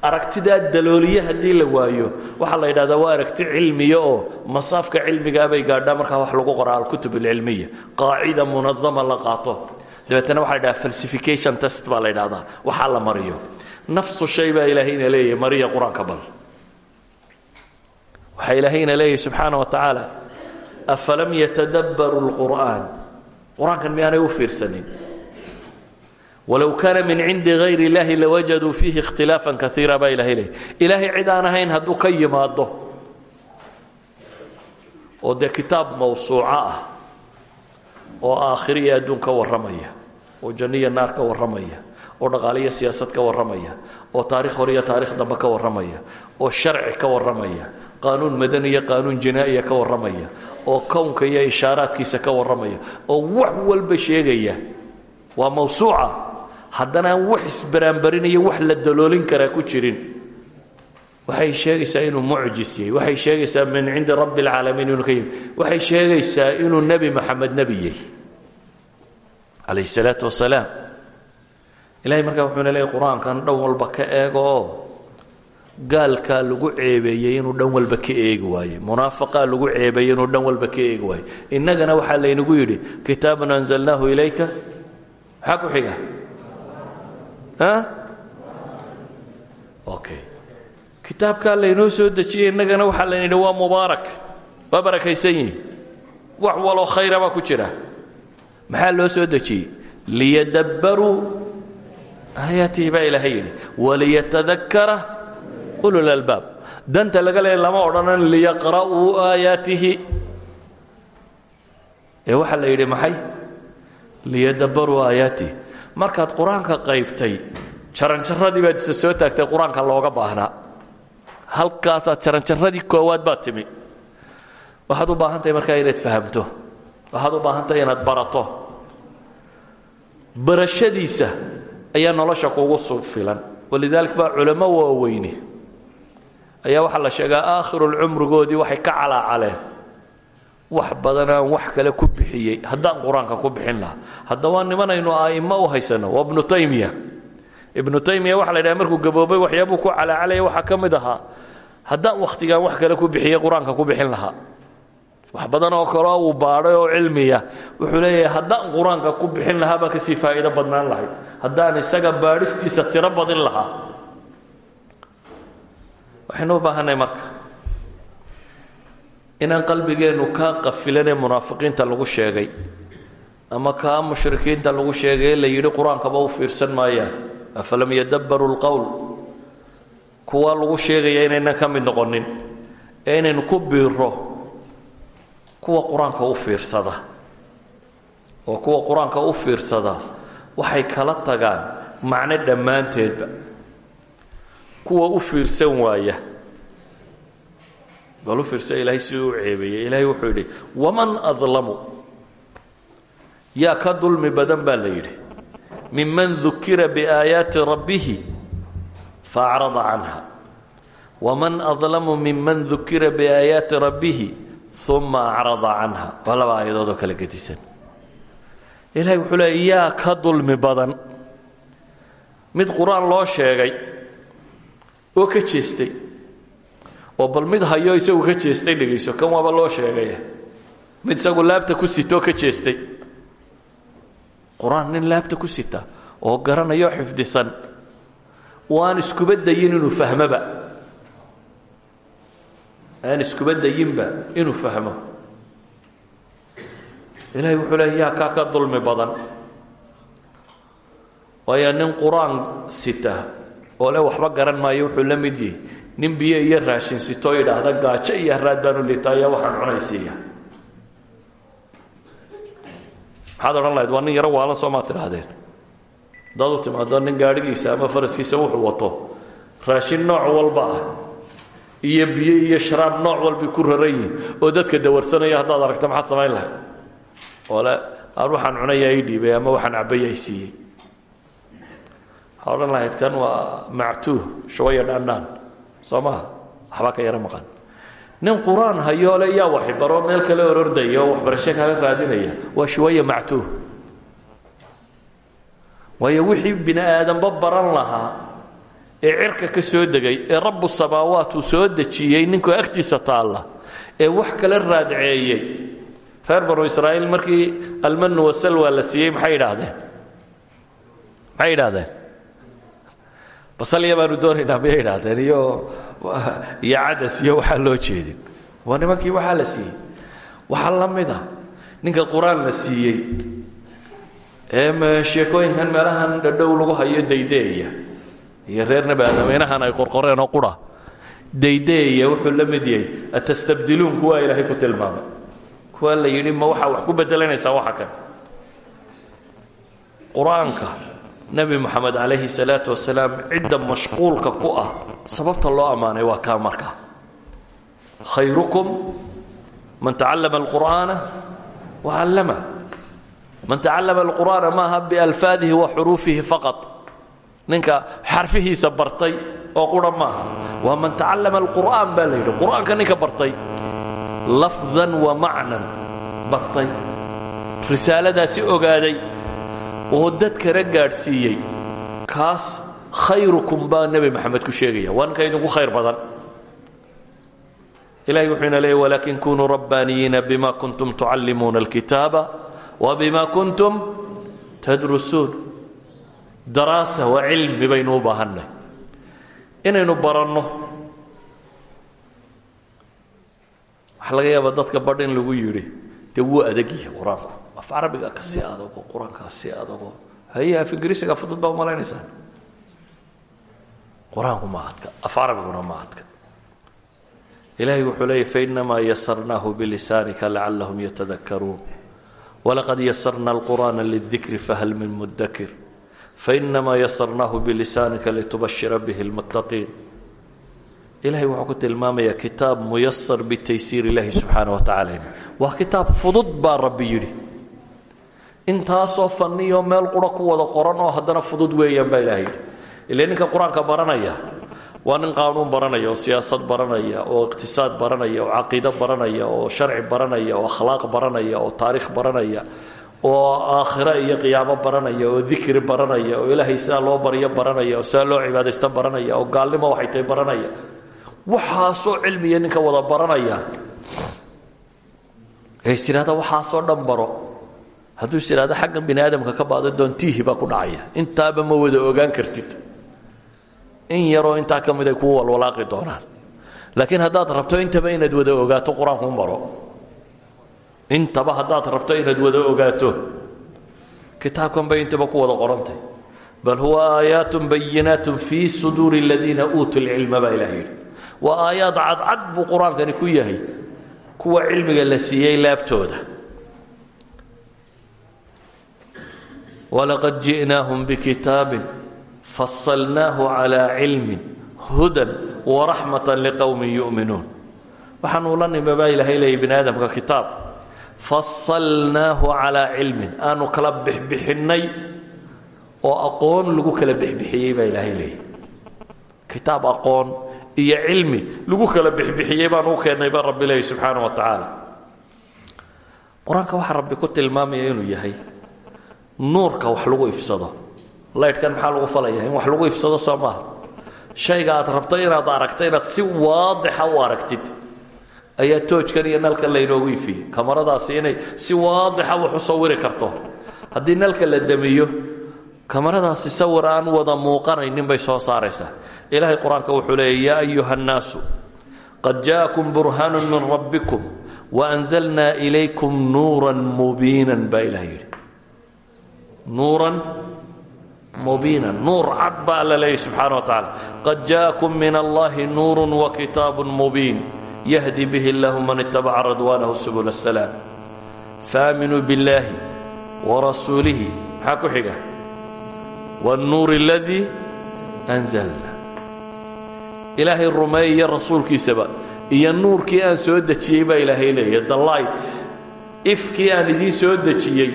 aragtidaa dalooliye haddii la waayo waxaa la yidhahdaa waa aragti cilmiya oo masaafka cilmigaabay gaadhaa markaa wax lagu qoraa alkutub alcilmiya qaacida munadama la qaato dabeetana waxa la ydhaha falsification test baa la ydhahdaa waxaa la mariyo. Nafsu shay baa ilaahayna mariya qur'aanka bal. Waxaa ilaahayna leeyahay subxaana wa tacaala afalam yatadabbaru lqur'aan qur'aankan miyaanay u fiirsanin. Walow kaana min cindi gayr اllahi lawajaduu fiihi ikhtilaafan kaiira baa ilahay leeyay ilaahay cid aan ahayn oo dee kitaab mawsuuco ah oo aakhiro ka warramaya oo janno iyo naar ka warramaya oo dhaqaale iyo siyaasad ka warramaya oo taarikh hore iyo taarikh dambe ka warramaya oo sharci ka warramaya qaanuun madani iyo qaanuun ka warramaya oo kownka iyo ishaaraadkiisa ka warramaya oo wax walba sheegaya. Waa mawsuuca. Haddana aan wax isbaraanbarinayo wax la daloolin karaa ku jirin. Waxay sheegaysaa inuu mucjis yahay waxay sheegaysaa min cindi rabbi اlcaalamiin inuu ka waxay sheegaysaa inuu nebi moxamed nebi yahay calayh الsalaatu wasalaam ilahay markaa wuxuuna leeyay qur'aankan dhan walba ka eego. Oo lagu ceebeeyey inuu dhan walba ka eegi waaye. Munaafaqaa lagu ceebeeyey inuu dhan walba ka eegi waaye. Innagana waxaa laynagu yidhi kitaabun anzalnaahu ilayka. Maxaa ku xiga. Okay kitaabkaa laynoo soo dejiyey innagana waxaa layna yidhi waa mubaarak. Waa barakaysan yihi wax waloo khayra baa ku jira maxaa loo soo dejiyey? liyadabbaruu. Aayaatihi baa ilaahay yidhi waliyatadakara ulul albaab. Danta laga leeya lama odhanan liyaqra'uu aayaatihi. Ee waxaa la yidhi maxay? Liyadabbaruu aayaatihi. Markaad qur'aanka qaybtay jaranjaradii baad soo taagtay qur'aanka looga baahnaa. Halkaasaad jaranjaradii koowaad baad timi. Waxaad u baahan tahay markaa inaad fahamto waxaad u baahan tahay inaad barato. Barashadiisa ayaa nolosha kugu filan. Walidaalika baa culamo waaweyni. Ayaa waxaa la sheegaa aakhirulcumrigoodii waxay ka calaacaleen. Wax badan aan wax kale ku bixiyey. Haddaan qur'aanka ku bixin lahaa. Hadda waa nimanaynu a'immo u haysano waa ibnu taymiya. Ibnu taymiya waxa la ydhaha markuu gaboobay waxyaabuu ku calaacalaya waxaa ka mid ahaa. Haddaan wakhtigaan wax kale ku bixiyey qur'aanka ku bixin lahaa wax badan oo kaleo uu baadhay oo cilmiya wuxuu leeyahay haddaan qur'aanka ku bixin lahaa baa ka sii faa'iido badnaan lahayd haddaan isaga baadhistiisa tiro badin lahaa. Waxaynu u baahanay marka inaan qalbigeennu kaa qafilanee munaafiqiinta lagu sheegay ama kaa mushrikiinta lagu sheegay ee la yidhi qur'aankaba u fiirsan maayaan. Afalam yadabbaruu lqowl kuwaa lagu sheegaya inaynan ka mid noqonin ee ku biiro kuwa qur'aanka u fiirsada oo kuwa qur'aanka u fiirsada waxay kala tagaan macno dhammaanteedba. Kuwa u fiirsan waaya. Bal u fiirsa ilaahay siduu u ceebeeyey. Ilaahay wuxuu yidhi waman adlamu? Yaa ka dulmi badan baa la yidhi. Miman dukira biaayaati rabbihi faacrada canha. Waman adlamu miman dukira biaayaati rabbihi uma acrada canha. Waa laba aayadood oo kala gedisan. Ilahay wuxuu leey yaa ka dulmi badan. Mid qur'aan loo sheegay oo ka jeestay oo bal mid hayo isagu ka jeestay dhegayso kan waaba loo sheegaya mid isagu laabta ku sitoo ka jeestay. Qur'aan nin laabta ku sita oo garanayoo xifdisan oo aan iskuba dayin inuu fahmoba aan iskuba dayinba inuu fahmo. Ilaahay wuxuu leey yaa kaa ka dulmi badan. Waayo nin qur'aan sita oo le waxba garan maayo wuxuu la mid yihi nin biyo iyo raashin sitoo yidhaahda gaajo iyo haraad baanu liitaaya waxaan cunaysiiya. Maxaad odhan lahayd waa nin yaro waalan soo maad tidhaahdeen? Hadaad u timaado nin gaadhigiisa ama faraskiisa wuxuu wato. Raashin nooc walba ah iyo biyo iyo sharaab nooc walbay ku raran yihiin oo dadka dawarsanaya haddaad aragto maxaad samayn lahayd? Oo le aan waxaan cunayaa ii dhiibay ama waxaan cabaya i siiyey. Waxaa odhan lahayd kan waa mactuuh shubaya dhaandhaan. Soo maha waxbaa ka yaro maqan. Nin qur'aan hayoole yaa waxbaro meel kale orordaya oo waxbarasho kala raadinaya waa shuwaya mactuuh waayo wixii bini aadamba baran lahaa ee cirka ka soo degay ee rabbu samaawaat uu soo dejiyey ninkoo agtiisa taalla ee wax kala raadceeyey. Reer banu israa'iil markii almanu wasalwa la siiyey maxay yidhaahdeen? Maxay yidhahdeen basalya baanu doonaynaa miyay idhaahdeen iyo iyo cadas iyo waxaa loo jeedin. Waa nimankii waxaa la siiyey. Waxaa la mid a ninka qur'aan la siiyey. Ee sheekooyinkan meelahan dhadhow lagu hayo daydeeya iyo reer nebi aadameynahan ay qorqoreen oo qura. Daydeeya wuxuu la mid yahay atastabdiluunku waa ilaahay ku tilmaamay. Kuwa la yidhi ma waxaa wax ku bedelanaysaa waxa kan qur'aanka nebi moxamed calayhi salaatu wasalaam cidda mashquulka ku ah sababta loo ammaanay waa kaa markaa. Khayrukum man tacallama alqur'aana wa callama man tacallama alqur'aana maaha bialfaadihi wa xuruufihi faqad ninka xarfihiisa bartay oo qura maaha. Man tacallama alqur'aan baa qur'aanka ninka bartay lafdan wa macnan bartay. Risaaladaasi ogaaday oo dadkana gaadhsiiyey kaas khayrukum baa nebi maxamed ku sheegaya. Waa ninka idinku khayr badan. Ilahay wuxuu ina leeyay walakin kunuu bima kuntum tucallimuuna alkitaaba wa bima kuntum tadrusuun daraasa waa cilmi baynu u baahanay inaynu baranno. Waxaa laga yaaba dadka badh in lagu yidhi dee wuu adagyahay qur'aanku af carabiga ka sii adago qur'aankaa sii adago haye af ingiriisiga fudud baa umalaynaysaa qur'aanku ma adka af carabiguna ma adka ilahay wuxuu leeyay fainamaa yasarnaahu bilisaanika lacalahum yatadakaruun walaqad yasarna alqur'aana lidikri fahal min mudakir fainamaa yasarnaahu bilisaanika litubashira bihi lmuttaqiin ilahay wuxuu ku tilmaamayaa kitaab muyasar bitaysiir ilahi subxaana wa tacala waa kitaab fudud baa rabbi yidhi intaasoo fanniyo meel qura ku wada qoran oo haddana fudud weeyaan baa ilahay yidhi ile ninka qur'aanka baranaya waa nin qaanuun baranaya oo siyaasad baranaya oo iqtisaad baranaya oo caqiido baranaya oo sharci baranaya oo akhlaaq baranaya oo taariikh baranaya oo aakhiro iyo qiyaamo baranaya oo dikri baranaya oo ilaahay sidaa loo baryo baranaya oo sidaa loo cibaadaysto baranaya oo gaalnimo waxay tahay baranaya. Waxaasoo cilmiya ninka wada baranaya. Ee is idhahda waxaasoo dhan baro. Hadduu is aadamka ka baado doontiihi baa ku dhacaya. Intaaba ma wada ogaan kartid. In yaroo intaa ka mid ay kuu walwalaaqi doonaan. Laakiin haddaad rabto intaba inaad wada ogaato qur'aanku maro intaba haddaad rabto inaad wada ogaato. Kitaabkan bay intaba ku wada qorantay. Bal huwa aayaatun bayinaatun fii suduuri aladiina uutuu lcilma baa ilaah yidhi. Waa aayaad cadcad buu qur'aankani ku yahay. Kuwa cilmiga la siiyey laabtooda. Walaqad ji'naahum bikitaabin fasalnaahu calaa cilmin hudan waraxmatan liqowmin yu'minuun. Waxaanuu la nimi baa ilaahay leeyay bini aadamka fasalnaahu calaa cilmin. Aanu kala bixbixinnay oo aqoon lagu kala bixbixiyey baa ilaahay leeyay kitaab aqoon iyo cilmi lagu kala bixbixiyey baan u keennay baa rabbi leeyay subxaana wa tacaala. Qur'aanka rabbi ku tilmaamaya inuu yahay nuurka wax lagu ifsado. Laydhkan maxaa lagu falaya in wax lagu ifsado soo shayga aad rabto inaad aragto inaad si waadixa u aragtid ayaa toojkan iyo nalkan laynoogu ifiyey kamaradaasi inay si waadixa wax u sawiri karto. Haddii nalka la damiyo kamaradaasi sawir aan wada muuqanaynin bay soo saaraysaa. Ilaahay qur'aanka wuxuu leeyay yaa ayuha annaasu qad jaakum burhaanu min rabbikum waanzalnaa ilaykum nuuran mubiinan baa ilaah yidhi. Nuuran mubiina nuur cad baa alla leeyay subxaana wa tacaala. Qad jaakum min allahi nuuru wakitaabu mubiin yahdi bihi allahu man itabaca radwaanahu subul asalaam faaminuu biاllaahi warasuulihi maxaa ku xiga wاnnuuri aladii anzalna ilaahay rumeeya rasuulkiisaba iyo nuurkii aan soo dejiyey baa ilaahay leeya the light. ifkii aan idiin soo dejiyey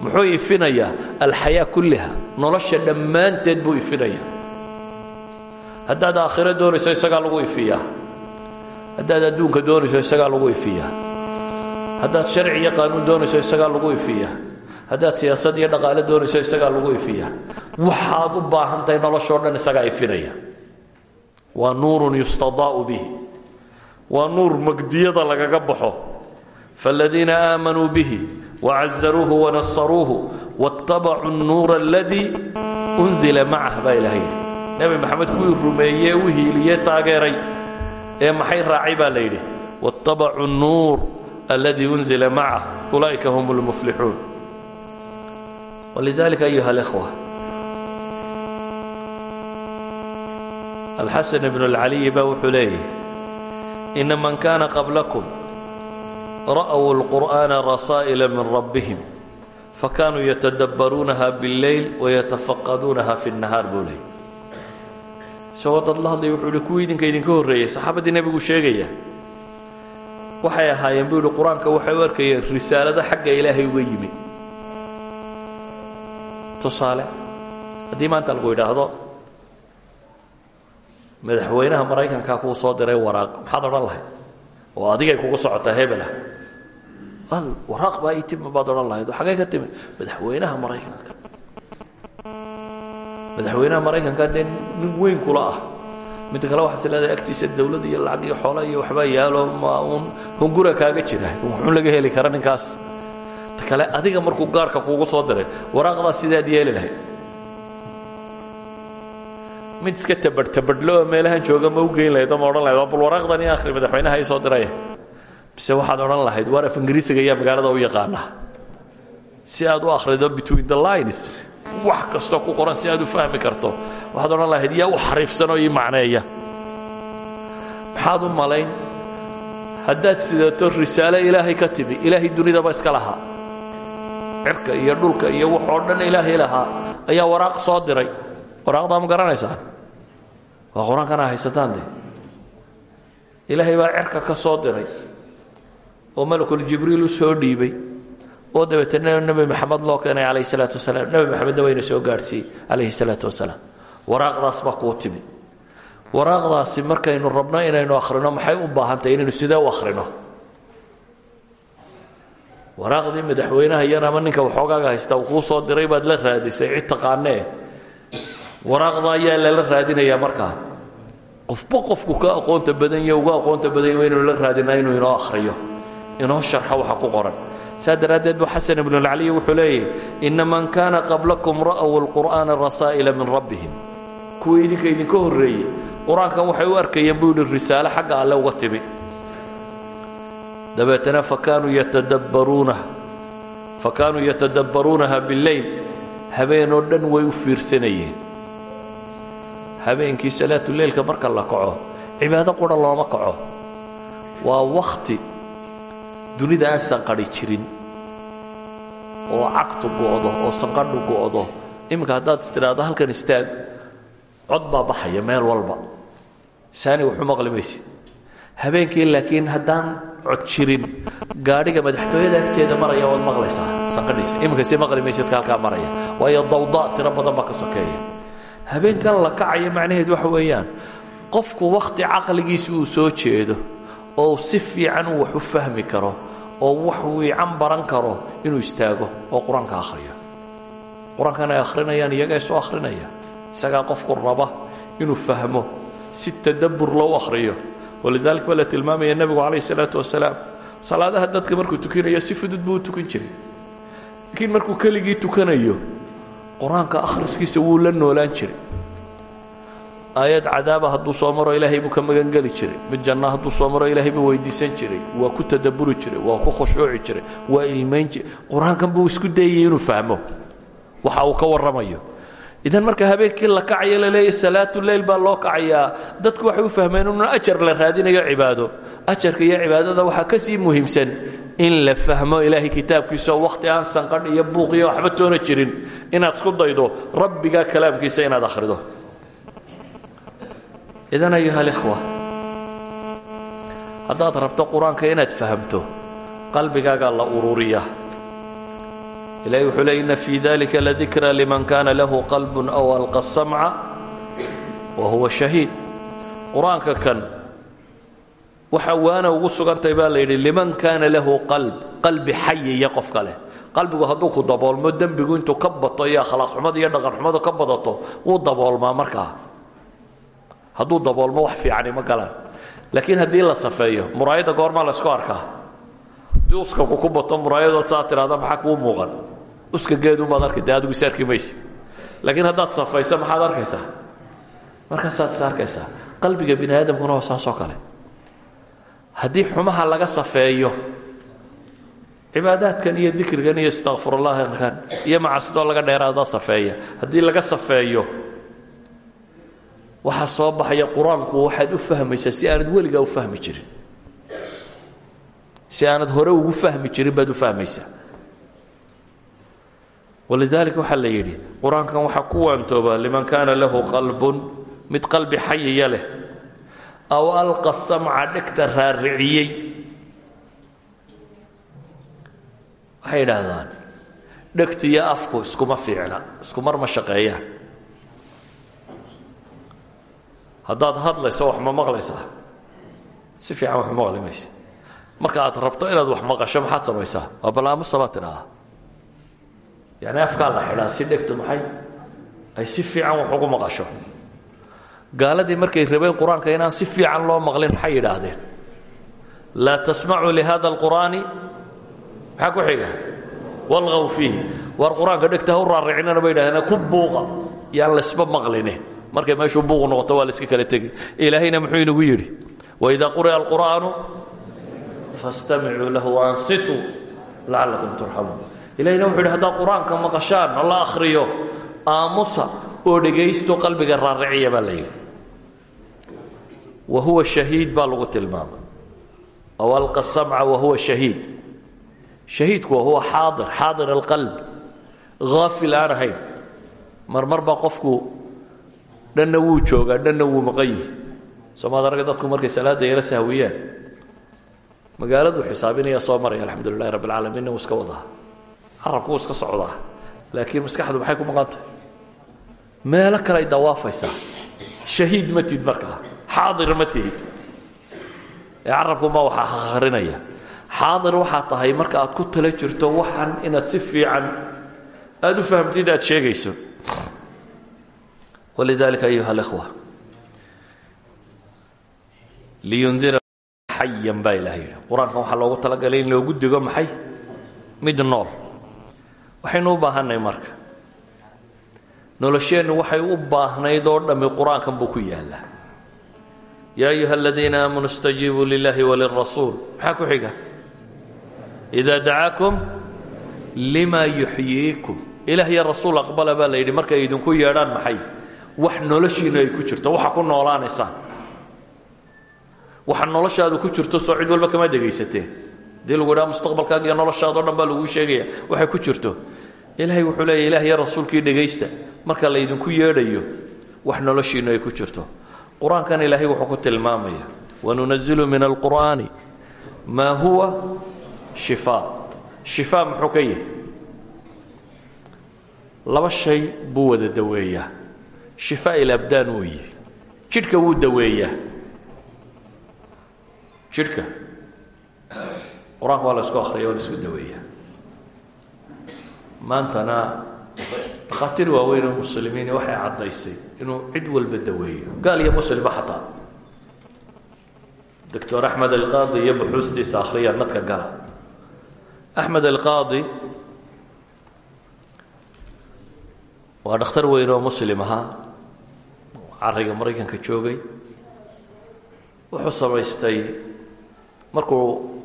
muxuu ifinayaa alxayaa kulliha nolosha dhammaanteed buu ifinayaa haddaad aakhiro doonayso isagaa lagu ifiyaa haddaad adduunka doonayso isagaa lagu ifiyaa haddaad sharci iyo qaanuun doonayso isagaa lagu ifiya haddaad siyaasad iyo dhaqaale doonayso isagaa lagu ifiya waxaad u baahan tahay noloshoo dhan isagaa ifinaya waa nuurun yustadaau bihi. Waa nuur magdiyada lagaga baxo. Faاladiina aamanuu bihi wacazaruuhu wanasaruuhu waاtabacuu nuura aladii unzila macah baa ilaahay nebi maxamed kuwii rumeeyee u taageeray ee maxay raacay baa la yidhi waاtabacuu الnuur aladii unzila macah ulaa'ika hum اlmuflixuun walidalika ayuha اlإkhوة alxasan ibn اlcaliyi baa wuxuu leeyahy ina man kana qablakum ra'w اlqur'ana rasaa'ila min rabbihim fakanuu yatadabbaruunaha bاlleyl wayatafaqaduunaha fi الnahaar buu leey isagoo dad la hadlaya wuxuu ihi kuwii idinka idinka horreeyey saxaabaddii nebigu sheegaya. Waxay ahaayeen buu yihi qur'aanka waxay u arkayeen risaalado xagga ilaahay uga yimi tusaale haddii maanta lagu yidhaahdo madaxweynaha maraykankaa kuu soo diray waraaq maxaad odhan lahayd? Oo adigay kugu socotaa hebelah al waraaq baa ii timi baad odhan lahayd. Oo ka timi madaxweynaha maraykanka madaxweynaha maraykanka dee nin weyn kula ah. Midda kale waxaad is leedahay agtiisa dawlad iyo lacag iyo xoolo iyo waxbaa yaalo ma uun hungura kaaga jira. Muxuu laga heli kara ninkaas. Ta kale adiga markuu gaarka kuugu soo diray waraaqdaas sidaad yeeli lahayd. Mid iska tabadh tabadhlo oo meelahan jooga ma u geyn lahayd oo ma odhan lahayd bal waraaqdan iyo akhri madaxweynaha ii soo diraya bise waxaad odhan lahayd waar af ingiriisiga ayaa magaalada u yaqaana si aad u akhrido between the lines wax kastoo ku qoran si aad u fahmi karto. Waxaad odhan lahayd yaa u xariifsanoo ii macneeya. Maxaad u malayn haddaad sidato risaalo ilaahay ka timi ilaahay dunidaba iska lahaa cirka iyo dhulka iyo wax oo dhan ilaahay lahaa ayaa waraaq soo diray. Waraaqdaa ma garanaysaan waa qur'aankana haysataan de ilaahay baa cirka ka soo diray oo malakul jibriil u soo dhiibay oo dabeetana nebi maxamed loo keenay calayhi salaatu wasalaam. Nebi maxamedna wayna soo gaadhsiiyey calayhi salaatu wasalaam. Waraaqdaas baa kuu timi. Waraaqdaasi markaynu rabno inaynu akhrino maxay u baahantahy inaynu sidee u akhrino? Waraaqdii madaxweynaha iyana ama ninka waxoogaaga haysta uu kuu soo diray baad la raadisay cid taqaanee. Waraaqda ayaa lala raadinayaa markaa. Qofba qofku ka aqoonta badan iyo uga aqoonta badan waa inaynu la raadinaa inuu akhriyo. Inoo sharxo waxa ku qoran saa daraaddeed bu xasan ibnulcaliy wuxuu leeyahy ina man kaana qablakum ra'w اlqur'aana rasaa'ila min rabbihim. Kuwii idinka idinka horreeyey qur'aankan waxay u arkayeen buu yidhi risaalo xagga alle uga timi. Dabeetana fakaanuu yatadabbaruunaha fakaanuu yatadabbaruunaha billeyl habeenoo dhan way u fiirsanayeen. Habeenkii salaatuleylka marka la kaco cibaado qura looma kaco. Waa wakhti dunida aan sanqadhi jirin oo cagtu go'do oo sanqadhu go'do. Iminka haddaad istidhaahdo halkan istaag. Cod baa baxaya meel walba. Saani waxu maqli maysid. Habeenkii laakiin haddaan cod jirin gaadhiga madaxtooyada agteeda maraya waad maqlaysaa sanqadhiisa iminkasi maqli maysidka halkaa maraya. Waayo dawda tiro badan baa ka sokeeya. Habeenkan la kacaya macnaheed waxa weeyaan qofku wakhti caqligiisa uu soo jeedo oo si fiican uu wax u fahmi karo oo wax wiican baran karo inuu istaago oo qur'aanka akhriyo. Qur'aankan ay akhrinayaan iyagaa isu akhrinaya isagaa qofku raba inuu fahmo si tadabbur loo akhriyo. Walidaalika baa la tilmaamaya nebigu calayh wasalaam salaadaha dadka markuu tukinayo si fudud buu u jiray. Laakiin markuu keligii tukanayo qur'aanka akhriskiisa wuu la noolaan jiray aayad cadaaba hadduu soo maro ilaahay buu ka magangeli jiray. Mid janna hadduu soo maro ilaahay buu weydiisan jiray. Waa ku tadabburi jiray waa ku khushuuci jiray waa ilmayn jiray qur'aankan buu isku dayayay inuu fahmo. Waxa uu ka warramayo. Idan marka habeenkii la kacayo la leeyahy salaatu leyl baa loo kacayaa. Dadku waxay u fahmeen inuu ajar la raadinayo cibaado. Ajarka iyo cibaadada waxaa ka sii muhiimsan in la fahmo ilaahay kitaabkiisaoo wakhti aan sanqadh iyo buuq iyo waxba toona jirin. Inaad isku daydo rabbigaa kalaamkiisa inaad akhrido idan ayuha alikhwa haddaad rabto qur'aanka inaad fahamto qalbigaagaa la ururiyaa ilahi wuxuu leey ina fii dalika ladikra liman kana lahu qalbun aw alqa samca wa huwa shahiid. Qur'aanka kan waxa waana ugu sugantahay baa la yidhi liman kaana lahu qalb qalbi xayiya qofka leh qalbigu hadduu ku daboolmo dembigu intuu ka bato iyo akhlaaq xumada iyo dhaqan xumadu ka badato wuu daboolmaa markaa hadduu daboolmo wax fiicani ma galaan. Laakiin haddii la safeeyo muraayadda goormaa la ysku arkaa. Uskaku ku bato muraayadood saa tidhahda maxaa kuu muuqan? Uska geedumaad arki dee adigu is arki maysid. Laakiin haddaad safayso maxaad arkaysaa? Markaasaad is arkaysaa. Qalbiga bini aadamkuna waa saasoo kale. Haddii xumaha laga safeeyo cibaadaadkan iyo dikrigan iyo istakfirullahkan iyo macasidoo laga dheeraada safeeya. Haddii laga safeeyo waxaa soo baxaya qur'aanku waxaad u fahmaysaa si aanad weligaa u fahmi jirin. Si aanad hore ugu fahmi jirin baad u fahmaysaa. Walidaalika waxaa la yidhi qur'aankan waxaa ku waantooba liman kaana lahu qalbun mid qalbi xayiya leh. Aw alqa samca dhegta raariciyey. Waxay idhaahdaan dhegta iyo afku iskuma fiicna isku mar ma shaqeeyaan haddaad hadlayso wax ma maqlaysaa? Si fiican wax maqli maysid. Marka aad rabto inaad wax maqasho maxaad samaysaa? Waa balaamusa baad tidhaahaa yani afkaa la xidhaa si dhegtu maxay? Ay si fiican wax ugu maqasho. Gaaladii markay rabeen qur'aanka inaan si fiican loo maqlin maxay yidhaahdeen? Laa tasmacuu lihada alqur'aani. Maxaa ku xiga? Walgaw fiihi. War qur'aanka dhegta ha u raaricinana bay yidhahdeen ku buuqa. Yaan laysba maqline markay meeshuu buuqu noqoto waa la iska kala tegi ilaahayna muxuu inagu yidhi waidaa quri'a alqur'aanu fastamicuu lahu waansituu lacallakum turxamuun ilahina wuxu yidhi haddaad qur'aanka maqashaan oo akhriyo aamusa oo dhegaysto qalbiga raariciya baa la wa huwa shahiid baa lagu aw alqa samca wa huwa shahiid. Shahiidku wa huwa xaadir xaadir alqalb. Haafil aan marmar baa qofku dhanna wuu joogaa dhanna wuu maqan yihi soomaad aragga dadku markay salaadda yaro sahwiyaan magaaladuu xisaabinaya soo maraya alxamdu lilahi rabb alcaalamiinna wuu iska wadaa carabku wuu iska socdaa. Laakiin maskaxdu maxay ku maqan tahay? Meelo kale ay dawaafaysaa shahiid ma tihid markaa xaadir ma tihid. Ee carabkuma waxaa akhrinaya xaadir waxaa tahay marka aad ku tala jirto waxan inaad si fiican aada u fahamtid aad sheegayso walidalika ayuha اlkhwa liyundira xayan baa ilaah yidhi qur'aankan waxaa loogu talagalay in loogu digo maxay mid nool waxaynu u baahanay marka nolosheennu waxay u baahnayd oo dhammi qur'aankan buu ku yaallaa yaa ayuha aladiina aamanuu اstajiibuu lilahi walirasuul maxaa ku xiga ida dacaakum lima yuxyiikum ilah iyo idinku yeedhaan maxay wax noloshiinu ay ku jirto waxa ku noolaanaysaan waxa noloshaadu ku jirto soo cid walba kama dhegaysateen haddii lagu idhaha mustaqbalkaaga iyo noloshaado dhan baa laguu sheegaya waxay ku jirto. Ilaahay wuxuu leeya ilah rasuulkii dhegaysta. Marka laydinku yeedhayo wax noloshiinu ay ku jirto. Qur'aankan ilaahay wuxuu ku tilmaamaya wanunazilu min alqur'aani maa huwa shifaa. Shifaa muxuu laba shay buu wada daweeyaa shifaa ilabdaan wuu yihi jidhka wuu daweeyaa. Jidhka. Qur'aanka waa la isku isku daweeyaa. Maantana dhakhaatiir waaweyn oo muslimiini waxay caddaysay inuu cid walba daweeyo. Gaal iyo muslimba xataa. Doctor axmed alqaadi iyo buxuustiisa akhriya nadka gala. Axmed alqaadi waa dhakhtar weyn cariga maraykanka joogay wuxuu samaystay markuu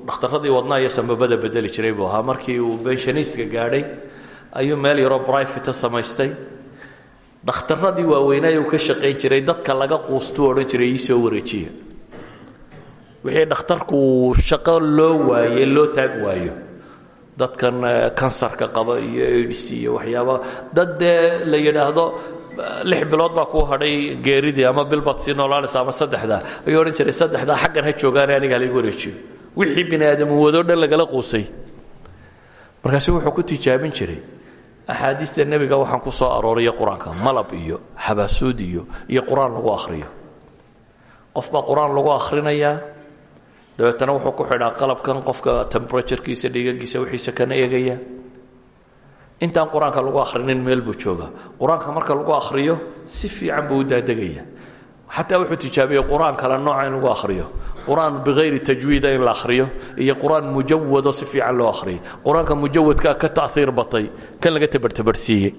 dhakhtarradii wadnaha iyo sambabada bedeli jiray buu ahaa. Markii uu benshaniistka gaadhay ayuu meel yaroo brifata samaystay. Dhakhtarradii waaweynay uu ka shaqayn jiray dadka laga quustuu odhan jiray ii soo wareejiya. Wixii dhakhtarku shaqo loo waaye loo taag waayo dadkan kansarka qaba iyo aids iyo waxyaaba dad dee la yidhaahdo lix bilood baa kuu hadhay geeridii ama bilbaad sii noolaanaysa ama saddexdaa ayuu odhan jiray saddexdaa xaggan ha joogaane aniga halaigu wareejiyo. Wixii bini aadam uu wadoo dhan lagala quusay. Markaasu wuxuu ku tijaabin jiray axaadiista nebiga waxaan ku soo arooriya qur'aanka malab iyo xabaasuud iyo iyo qur'aan lagu akhriyo. Qof baa qur'aan lagu akhrinayaa dabeetana wuxuu ku xidhaa qalabkan qofka temberaturekiisa dhigagiisa wixiisa kana eegaya intaan qur'aanka lagu akhrinin meel buu jooga qur'aanka marka lagu akhriyo si fiican buu u daadegaya. Xataa wuxuu tijaabiyey qur'aan kale nooca in lagu akhriyo. Qur'aan bikayri tajwiida in la akhriyo iyo qur'aan mujawado si fiican loo akhriyay qur'aanka mujawadkaa ka taiir batay kan laga tabartabarsiiyey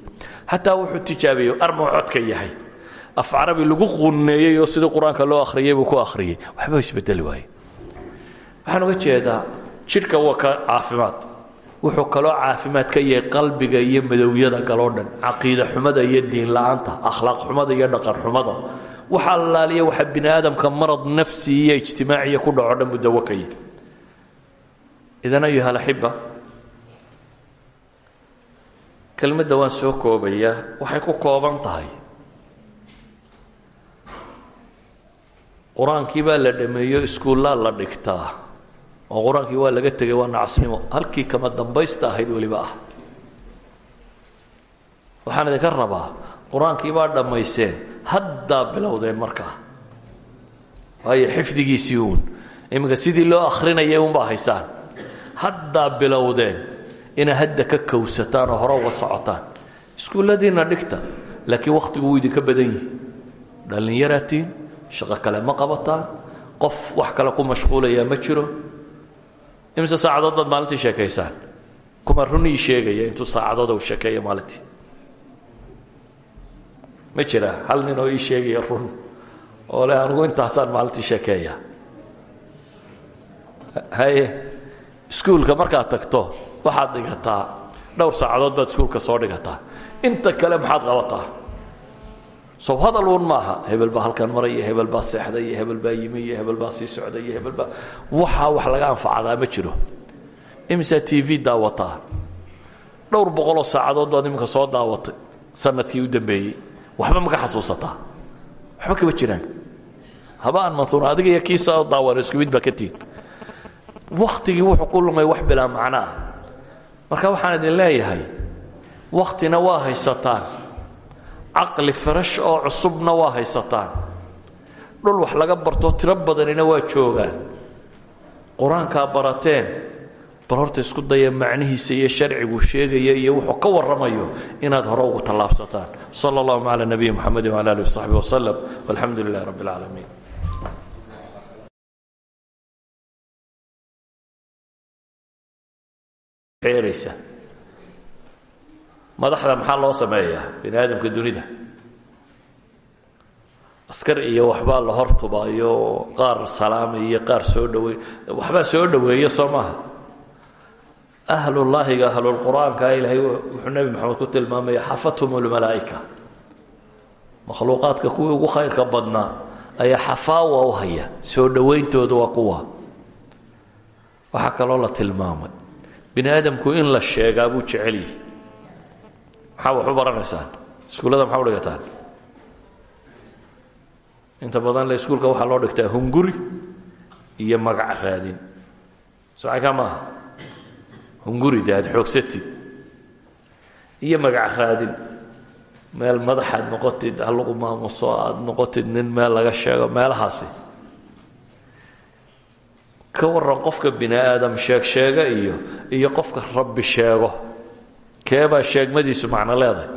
xataa wuxuu tijaabiyey armuu codka yahay. Af carabi lagu qunneeyey oo sidii qur'aanka loo akhriyey buu ku akhriyey. Waxba isbedeli waaye. Waxaan uga jeedaa jidhka waa ka caafimaad wuxuu kaloo caafimaad ka yahay qalbiga iyo madowyada galoo dhan caqiida xumada iyo diin la'aanta akhlaaq xumada iyo dhaqan xumada. Waxa allaaliya waxa bini aadamka marad nafsi iyo ijtimaaciya ku dhaco dhan buu dawo ka yahy idan ayuha alaxiba kelmadda waan soo koobayaa waxay ku kooban tahay. Qur'aankii la dhameeyo iskuullaa la dhigtaa oo qur'aankii waa laga tegay waa nacasnimo. Halkii kama dambaysta ahayd weliba ah. Waxaan idinka rabaa qur'aankii baa dhammaysteen haddaa bilowdeen markaa waayo xifdigiisii uun iminka sidii loo akrinayay unbaa haysaan haddaa bilowdeen inaa hadda ka kowsataan oo hore socotaan. Iskuulladiinna dhigta laakiin wakhtigu wuu idinka badan yihi dhallinyaraatiin shaqo kale ma qabataan qof wax kale ku mashquulayaa ma jiro imise saacadood baad maalintii sheekaysaan kuma runii sheegaya intuu saacadood u sheekeeya maalintii. Ma jira hal nin oo ii sheegaya run? Oo le anigu intaasaan maalintii sheekeeya haye iskuulka markaad tagto waxaad dhigataa. Dhowr saacadood baad iskuulka soo dhigataa. Inta kale maxaad qabataa sow hadal uun maaha hebel baa halkan maray iyo hebel baa seexday iyo hebel baa yimi iyo hebel baa sii socday iyo hebel baa waxaa wax laga anfacadaa ma jiro. Imisaa t v daawataa dhowr boqoloo saacadood baad iminka soo daawatay sannadkii u dambeeyey. Waxba maka xasuusataa? Waxba kama jiraan. Haba aan mansuura adiga iyo kii soo daawana isku mid baa ka tihin wakhtigii wuxuu ku lumay wax bilaa macno ah marka waxaan idin leeyahay wakhtina waa haysataan caqli farash oo cusubna waa haysataan. Dhul wax laga barto tiro badanina waa joogaan. Qur'aankaa barateen bal horta isku daya macnihiisa iyo sharcigu sheegaya iyo wuxuu ka warramayo inaad hore ugu tallaabsataan. Sala allahuma cala nabiyi moxamedi wala alih wasaxbi waslem walxamdu lilahi rabbi اlcaalamiin eraysa madaxda maxaa loo sameeyaa? Bini dunida. Askar iyo waxbaa la hortubaayo qaar salaamay iyo qaar soo dhaweey waxbaa soo dhoweeya soo maaha ahlullaahiga ahlulqur-aanka ilaahay wuxuu nebi maxamed ku tilmaamaya xafathum lmalaa'ika makhluuqaadka kuwii ugu khayrka badnaa ayaa xafaawa u haya soo dhowayntooda waa kuwa. Waxaa kaloo la tilmaamay. Bini in la sheegaa buu jecel yihi maxaa wax u baranaysaan iskuullada maxaa u dhigataan inta badan le iskuulka waxaa loo dhigtaa hunguri iyo magac raadin. Socaykaa maaha? Hunguri de aad xoogsatid iyo magac raadin. Meel madaxaad noqotid ha lagu maamuso aad noqotid nin meel laga sheego meelahaasi. Ka waran qofka bini aadam sheeg sheega iyo iyo qofka rabbi sheego keebaa sheegmadiisu macno leedahay.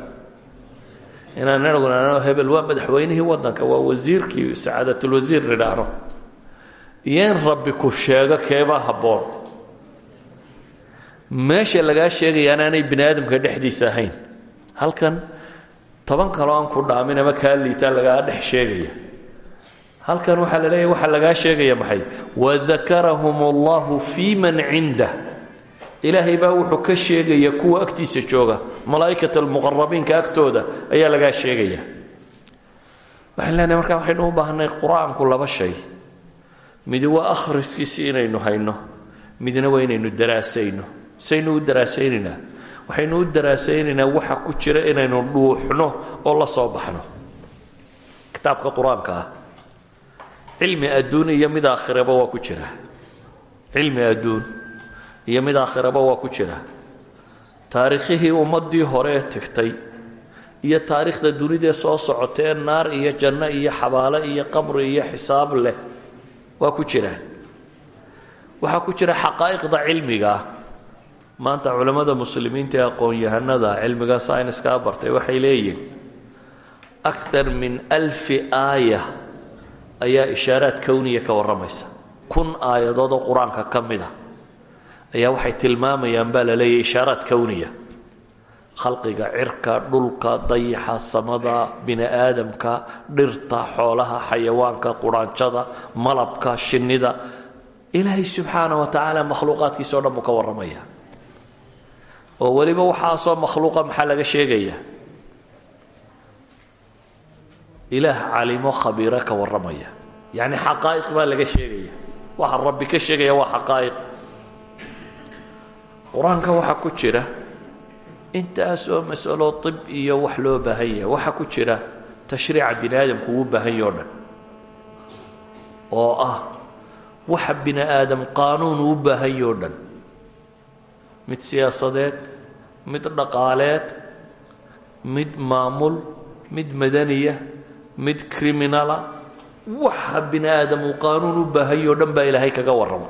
Inaan inaguna hebel waa madaxweynihii wadanka waa wasiirkii sacaadatulwasiir nidhaahno iyo in rabbi ku sheego keebaa habboon. Meesha lagaa sheegaya anaanay bini aadamka dhexdiisa ahayn. Halkan toban kaloo aan ku dhaamin ama kaa liitaa lagaa dhex sheegaya. Halkan waxaa la leeyahy waxaa lagaa sheegaya maxay? Wadakarahum allahu fii man cindah ilaahay baa wuxuu ka sheegaya kuwa agtiisa jooga. Malaa'ikat almuqarabiinka agtooda ayaa lagaa sheegaya. Waxaan leenahay markaa waxaynu u baahnay qur'aanku laba shay. Midi waa akhriskiisi inaynu hayno midna waa inaynu daraasayno. Saynu u daraasaynaynaa waxaynu u daraasaynaynaa waxa ku jira inaynu dhuuxno oo la soo baxno. Kitaabka qur'aanka ah. Adduun iyo mid aakhiraba waa ku jira. Cilmi adduun iyo mid aakhiraba waa ku jira. Taariikhihii ummaddii hore ee iyo taariikhda dunidee soo socotee naar iyo janno iyo xabaalo iyo qabri iyo xisaab leh waa ku jiraan waxaa ku jira xaqaa'iqda cilmiga. Ah maanta culammada muslimiinta ee aqoon-yahanada cilmiga sayniskaa bartay waxay leeyihiin akar min alfi aaya. Ayaa ishaaraad kowniya ka warramaysa. Kun aayadood oo qur'aanka ka a ayaa waxay tilmaamayaan baa la leeyahy ishaaraad kowniya khalqiga cirka dhulka dayaxa samada bini aadamka dhirta xoolaha xayawaanka quraanjada malabka shinnida. Ilaahay subxaana wa tacaala makhluuqaadkiisa o dhan buu ka warramaya. Oo weliba waxaasoo makhluuqa maxaa laga sheegaya? Ilaah calimo khabiiro ka warramaya. Yacni xaqaa'iq baa laga sheegaya. Waxa rabbi ka sheegaya waa xaqaa'iq qur'aanka waxaa ku jira intaas oo masalo طib iyo wax loo baahan yahay. Waxaa ku jira tashriica bini aadamku uu baahan yaho dhan oo ah waxa bini aadam qaanuun uu baahan yaho dhan. Mid siyaasadeed mid dhaqaaleed mid maamul mid madaniya mid criminala waxa bini aadam uu qaanuun u baahan yaho dhan baa ilaahay kaga warrama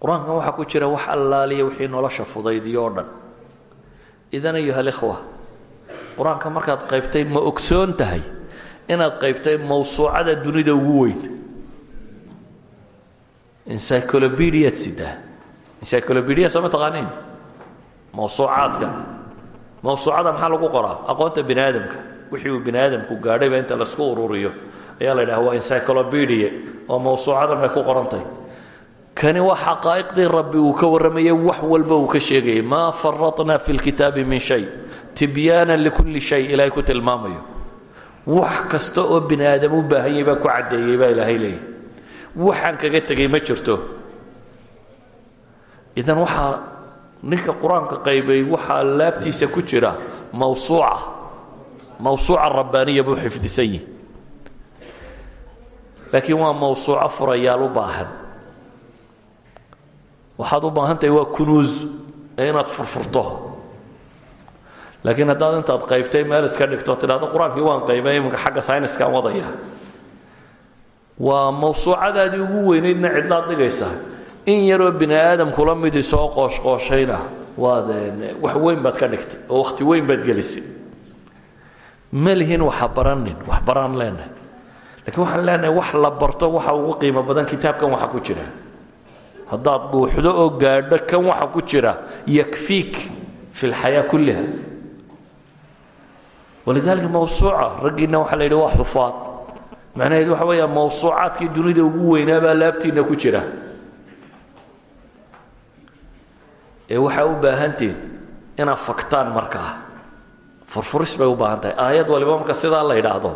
qur'aankan waxaa ku jira wax allaaliya wixii nolosha fudaydiyo o dhan. Idan ayuha alikhwa qur'aanka markaad qaybtay ma ogsoon tahay inaad qaybtay mawsuucada dunida ugu weyn. Encyclopediaad sidaa. Encyclopedia soo ma taqaaniin? Mawsuucaadka. Mawsuucada maxaa lagu qoraa? Aqoonta bini aadamka wixii uu bini aadamku gaadhayba inta la isku ururiyo. Ayaa la yidhaha waa encyclopedia oo mawsuucadan bay ku qorantahy kani waa xaqaa'iqdii rabbi uu ka warramayay wax walba uu ka sheegayay maa faratna fi lkitaabi min shay. Tibyaana likulli shay ilaahay ku tilmaamayo. Wax kasta oo bini aadam u baahanyay baa ku caddeeyey baa ilaahay leeyahy waxaan kaga tegay ma jirto. Idan waxaa ninka qur'aanka qaybay waxaa laabtiisa ku jira mawsuuca. Mawsuuca rabbaaniya buu xifdisan yihi laakiin waa mawsuuco furayaal u baahan waxaad u baahan tahay waa kunuus inaad furfurto. Laakiin haddaad intaad qaybtay meel iska dhigto tidhahdo qur'aankii qaybay iminka xagga sayniskaan wadaya. Waa mawsuucadaadii ugu weynaydna cidlaad dhigaysaa. In yaroo bini aadamkula midii soo qooshqooshayna waad wax weyn baad ka dhigtay oo wakhti weyn baad gelisay. Ma lihin baranin wax baraan leenahay. Lakiin waxaan leenahay wax la barto waxa ugu qiimo badan kitaabkan waxa ku jira haddaad dhuuxdo oo gaadho kan waxa ku jira yakfiik fi lxayaa kulliha. Walidaalika mawsuuca raggiinna waxaa la yidhi waa xufaad. Macnaheedu waxa weeyaa mawsuucaadkii dunida ugu weynaa baa laabtiinna ku jira. Ee waxaa u baahantiin inaad faktaan markaa furfuris bay u baahan tahay aayad waliba marka sidaa la yidhaahdo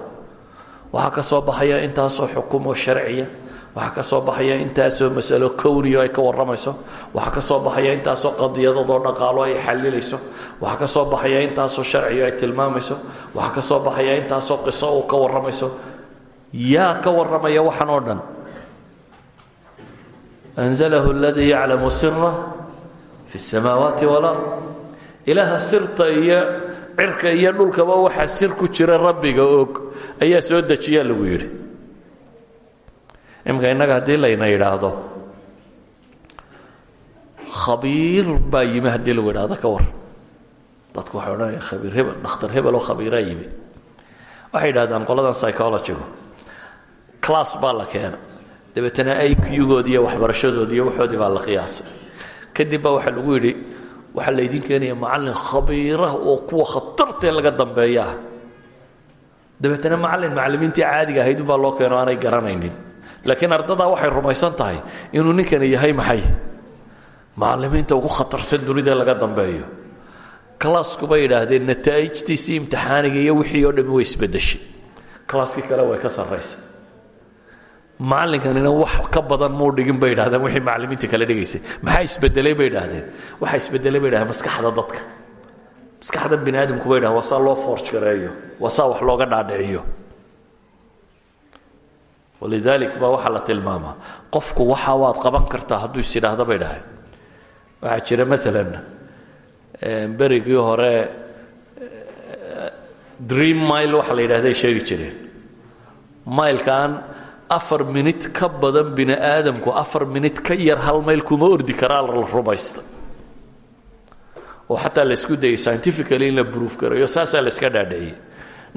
waxaa ka soo baxaya intaasoo xukumoo sharciya waxaa ka soo baxaya intaasoo masalo kowniyo ay ka warramayso. Waxaa ka soo baxaya intaasoo qadiyadadoo dhaqaalo ay xalilayso waxaa ka soo baxaya intaasoo sharciyo ay tilmaamayso. Waxaa ka soo baxaya intaasoo qiso uu ka warramayso. Yaa ka warramaya waxan oo dhan. Anzalahu aladii yaclamu sira fi اsamaawaati walard ilaaha sirta iyo cirka iyo dhulkaba waxaa sir ku jira rabbiga og. Ayaa soo dejiyaa lagu yidhi imika innaga haddii layna yidhaahdo khabiir baa yimi haddii lagu yidhahdo ka war dadku waxay odhanaya khabiir hebel dhakhtar hebel oo khabiiraa yimi waxay yidhahdaan qoladan psychologigu class baa la keena dabeetana iq-goodi iyo waxbarashadoodi iyo waxoodii baa la qiyaasay kadib baa waxaa lagu yidhi waxaa laydin keenaya macallin khabiirah oo kuwa khatartee laga dambeeyaa dabeetana macallin macallimiintii caadiga ahayd unbaa loo keeno aanay garanaynin laakiin ardadaa waxay rumaysan tahay inuu ninkani yahay maxay? Macallimiinta ugu khatarsan dunida laga dambeeyo. Classkuba yidhaahdeen nataa'ijtiisii imtixaaniga iyo wixii oo dhami way isbedeshay classkii kale way ka sarraysa. Macallinkanina wax ka badan muu dhigin bay yidhahdeen wixii macallimiinta kale dhigaysay. Maxaa isbedelay bay idhaahdeen waxaa isbedelay bay yidhahdeen maskaxda dadka. Maskaxda bini bay yidhahdeen waa loo forj gareeyo waa wax looga dhaadhiciyo walidaalik baa waxaa la tilmaamaa. Qofku waxa waad qaban kartaa hadduu is yidhaahdo bay dhahay. Waxaa jira maalan berigii hore dream mile waxa la yidhahday sheegi jireen. Mailkan afar minit ka badan bini aadamku afar minit ka yar hal mayl kuma ordi karaa la rumaysta oo xataa la isku dayay scientifically in la bruuf garayo saasaa la iska dhaadhiciyey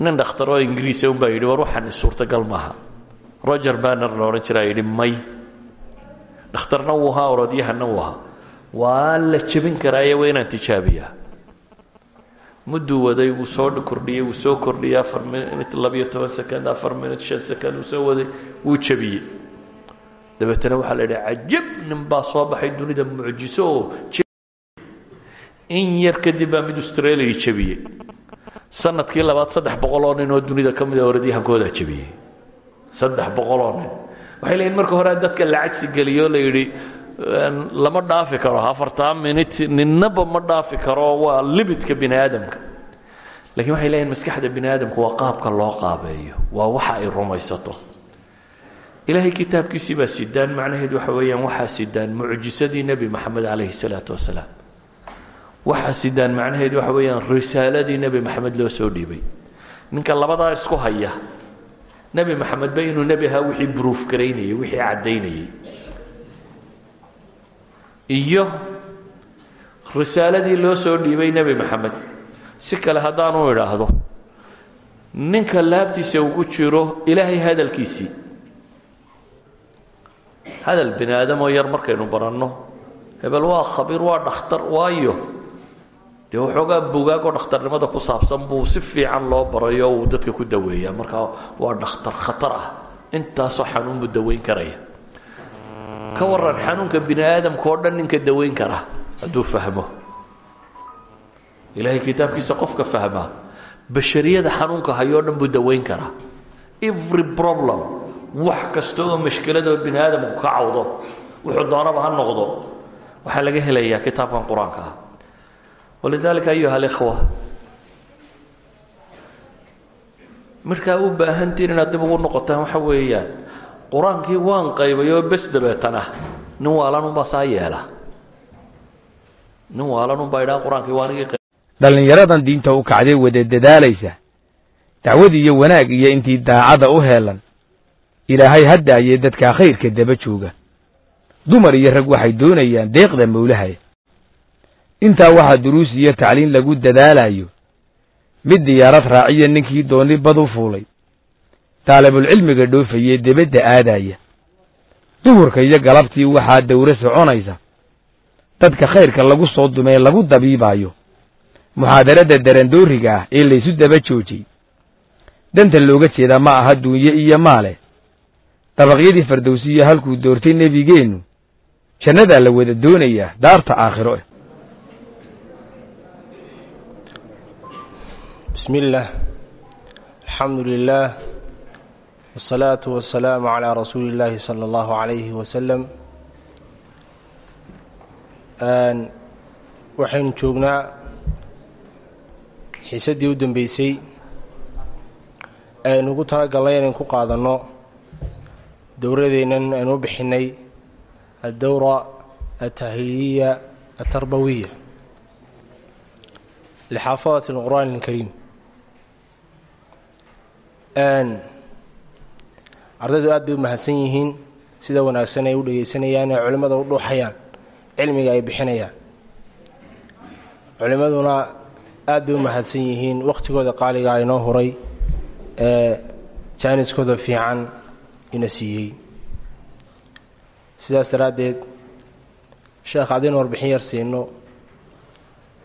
nin dhakhtaroo ingiriisa unbaa yidhi war waxaan suurtagal maaha roger banner la odhan jiraa yidhi may. Dhakhtarna wuu ahaa orodyahanna wuu ahaa. Waa la jebin karaaye waa inaan tijaabiyaa. Mudduu waday wuu soo kordhiyey wuu soo kordhiyey afar minut labiyo toban second afar minut shan second wuu soo waday wuu jabiyey dabeetana waxaa la yidhi cajab nin baa soo baxay dunida mucjiso oo in yar kadib baa mid australia jabiyey sannadkii labaad saddex boqoloo nin oo dunida ka mida orodyahankoodaa jabiyey saddex boqoloo nin. Waxay leeyiin marka hore dadka la cagsi geliyoo la yidhi lama dhaafi karo afartaa minit ninaba ma dhaafi karo waa limitka bini aadamka lakiin waxay leeyihiin maskaxda bini aadamku waa qaabka loo qaabeeyo waa waxa ay rumaysato. Ilaahay kitaabkiisii baa sidaan macnaheed waxa weeyaan waxaa sidaan mucjisadii nebi maxamed calayhi salaatu wasalaam. Waxaa sidaan macnaheed waxa weeyaan risaaladii nebi maxamed loo soo dhiibay. Ninka labadaa isku haya nebi maxamedba inuu nebi ahaa wixii bruuf garaynayay wixii caddaynayay. Iyo risaaladii loo soo dhiibay nebi maxamed si kale haddaanu idhaahdo ninka laabtiisa ugu jiro ilaahay hadalkiisii. Hadal bini aadamoo yar markaynu baranno. Hebel waa khabiir waa dhakhtar waayo dee waxoogaa bugaagoo dhakhtarnimada ku saabsan buu si fiican loo barayo uu dadka ku daweeyaa. Markaa waa dhakhtar khatar ah. Intaasoo xanuun buu daweyn karaya. Ka waran xanuunka bini aadamka oo dhan ninka daweyn kara hadduu fahmo. Ilaahay kitaabkiisa qofka fahmaa bashariyada xanuunka hayoo dhan buu daweyn karaa every problem wax kasta oo mashkiladoo bini aadamku ka cawdo wuxuu doonaba ha noqdo. Waxaa laga helayaa kitaabkan qur'aanka. ah walidaalika ayuha alikhwa. Markaa u baahantiin inaad dib ugu noqotaan waxa weeyaan qur'aankii waan qaybay oo bes dabeetan ah nin waalanunbaa saa yeela. Nin waalanunbaa idhaa qur'aankii waa anigii dhallinyaradan diinta u kacday wada dadaalaysa. Dacwad iyo wanaag iyo intii daacadda u heelan. Ilaahay haddaayee dadkaa khayrka daba jooga. Dumar iyo rag waxay doonayaan deeqda mawlahaya intaa waxaa duruus iyo tacliin lagu dadaalayo mid diyaarad raaciya ninkii dooni bad fuulay. Taalibulcilmiga dhoofayee debadda aadaya duhurka iyo galabtii waxaa dawro soconaysa. Dadka khayrka lagu soo dumee lagu dabiibaayo. Muxaadaradda darandooriga ah ee laysu daba joojiyey. Danta looga jeedaa ma aha duunye iyo maale. Dabaqyadii fardowsiyo halkuu doortay nebigeennu. Jannadaa la wada doonayaa daarta aakhiro eh bismi illaah alxamdu lilaah wsalaatu wasalaamu calaa rasuuli illaahi sala allahu calayhi wasalam waxaynu joognaa xiisaddii u dambeysay. Aynu ugu talagalnay inaynu ku qaadanno dowradeennan aynu u bixinnay addowra altahliiliya altarbawiya lixaafadati alqur'aan alkariim ardaydu aad bay u mahadsan yihiin sida wanaagsan ay u dhegaysanayaan ee culimmada u dhuuxayaan cilmiga ay bixinayaan. Culimmaduna aad bay u mahadsan yihiin wakhtigooda qaaligaa inoo huray ee jaaniskooda fiican ina siiyey. Sidaas daraaddeed sheekh haddaynu warbixin yar siino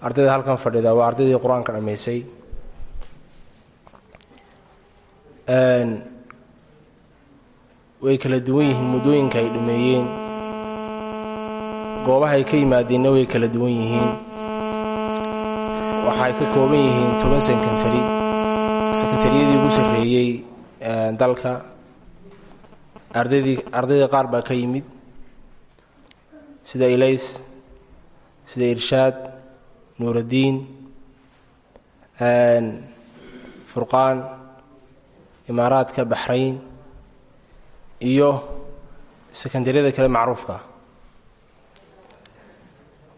ardayda halkan fadhida waa ardaydii qur'aanka dhammaysay way kala duwan yihiin muddooyinka ay dhameeyeen. Goobaha ay ka yimaadeenna way kala duwan yihiin. Waxaay ka kooban yihiin toban sekantari sekatariyadii ugu sarreeyey dalka. Ardaydii ardaydii qaar baa ka yimid. Sida ilays sida irshaad nuuraddiin furqaan imaaraadka baxrayn iyo sekandariyada kale macruufka.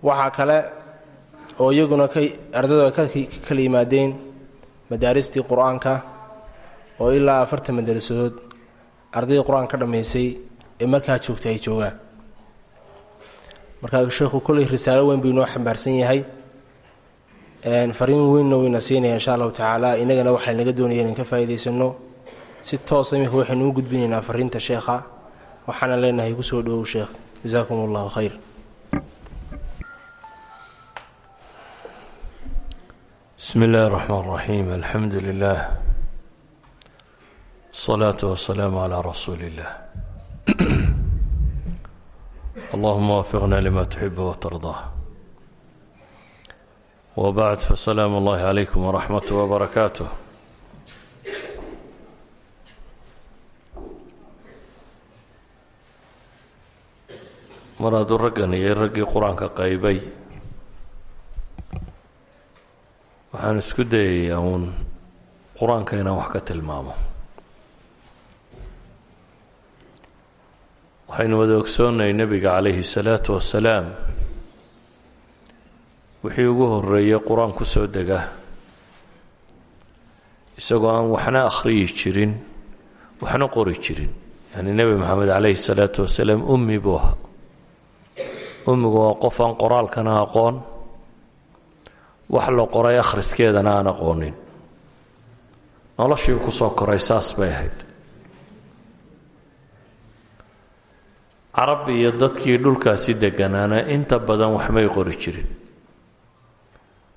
Waxaa kale oo iyaguna ka ardaydu ay ka kala yimaadeen madaaristii qur'aanka oo ilaa afartan madarasadood ardaydii qur'aanka ka dhammaysay ee markaa joogtay ay joogaan. Markaa sheekhu kolley risaalo weyn buu inoo xambaarsan yahay. Fariin weynna wayna siinaya insha allahu tacaala. Inagana waxaa naga doonaya inan ka faa'iidaysano si toosa iminka waxaynu u gudbinaynaa fariinta sheekha. Waxaana leenahay ku soo dhawow sheekh. Jasaakum allahu khayr bismi illaahi raxmaan raxiim alxamdu lilaah asalaatu wasalaamu calaa rasuuli illah allahuma waafiqna lima tuxibu watardaa wabacd fasalaamu allahi calaykum waraxmatu wabarakaatuh mar hadduu raggan iyo raggii qur'aanka qaybay. Waxaan isku dayayaa uun qur'aanka inaan wax ka tilmaamo. Waxaynu wada ogsoonnay nebiga calayhi salaatu wasalaam wixii ugu horeeyey qur'aan ku soo dega. Isagoo aan waxna akhriyi jirin waxna qori jirin. Yacni nebi moxamed calayhi salaatu wasalaam ummi buu ahaa ummigu waa qof aan qoraalkana aqoon wax la qoray akhriskeedana aan aqoonin. Noloshii ku soo koray saas bay ahayd. Carab iyo dadkii dhulkaasi deganaana inta badan waxmay qori jirin.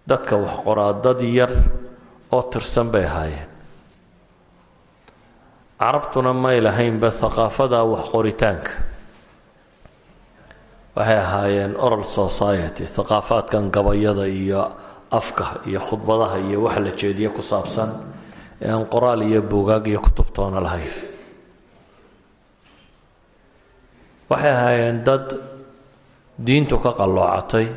Dadka wax qoraa dad yar oo tirsan bay ahaayeen. Carabtuna may lahaynba haqaafada wax qoritaanka waxay ahaayeen oral society haqaafaadkan gabayada iyo afka iyo khudbadaha iyo waxa la jeediye ku saabsan ee aan qoraal iyo buugaag iyo kutubtoona lahayn waxay ahaayeen dad diintu ka qalloocatay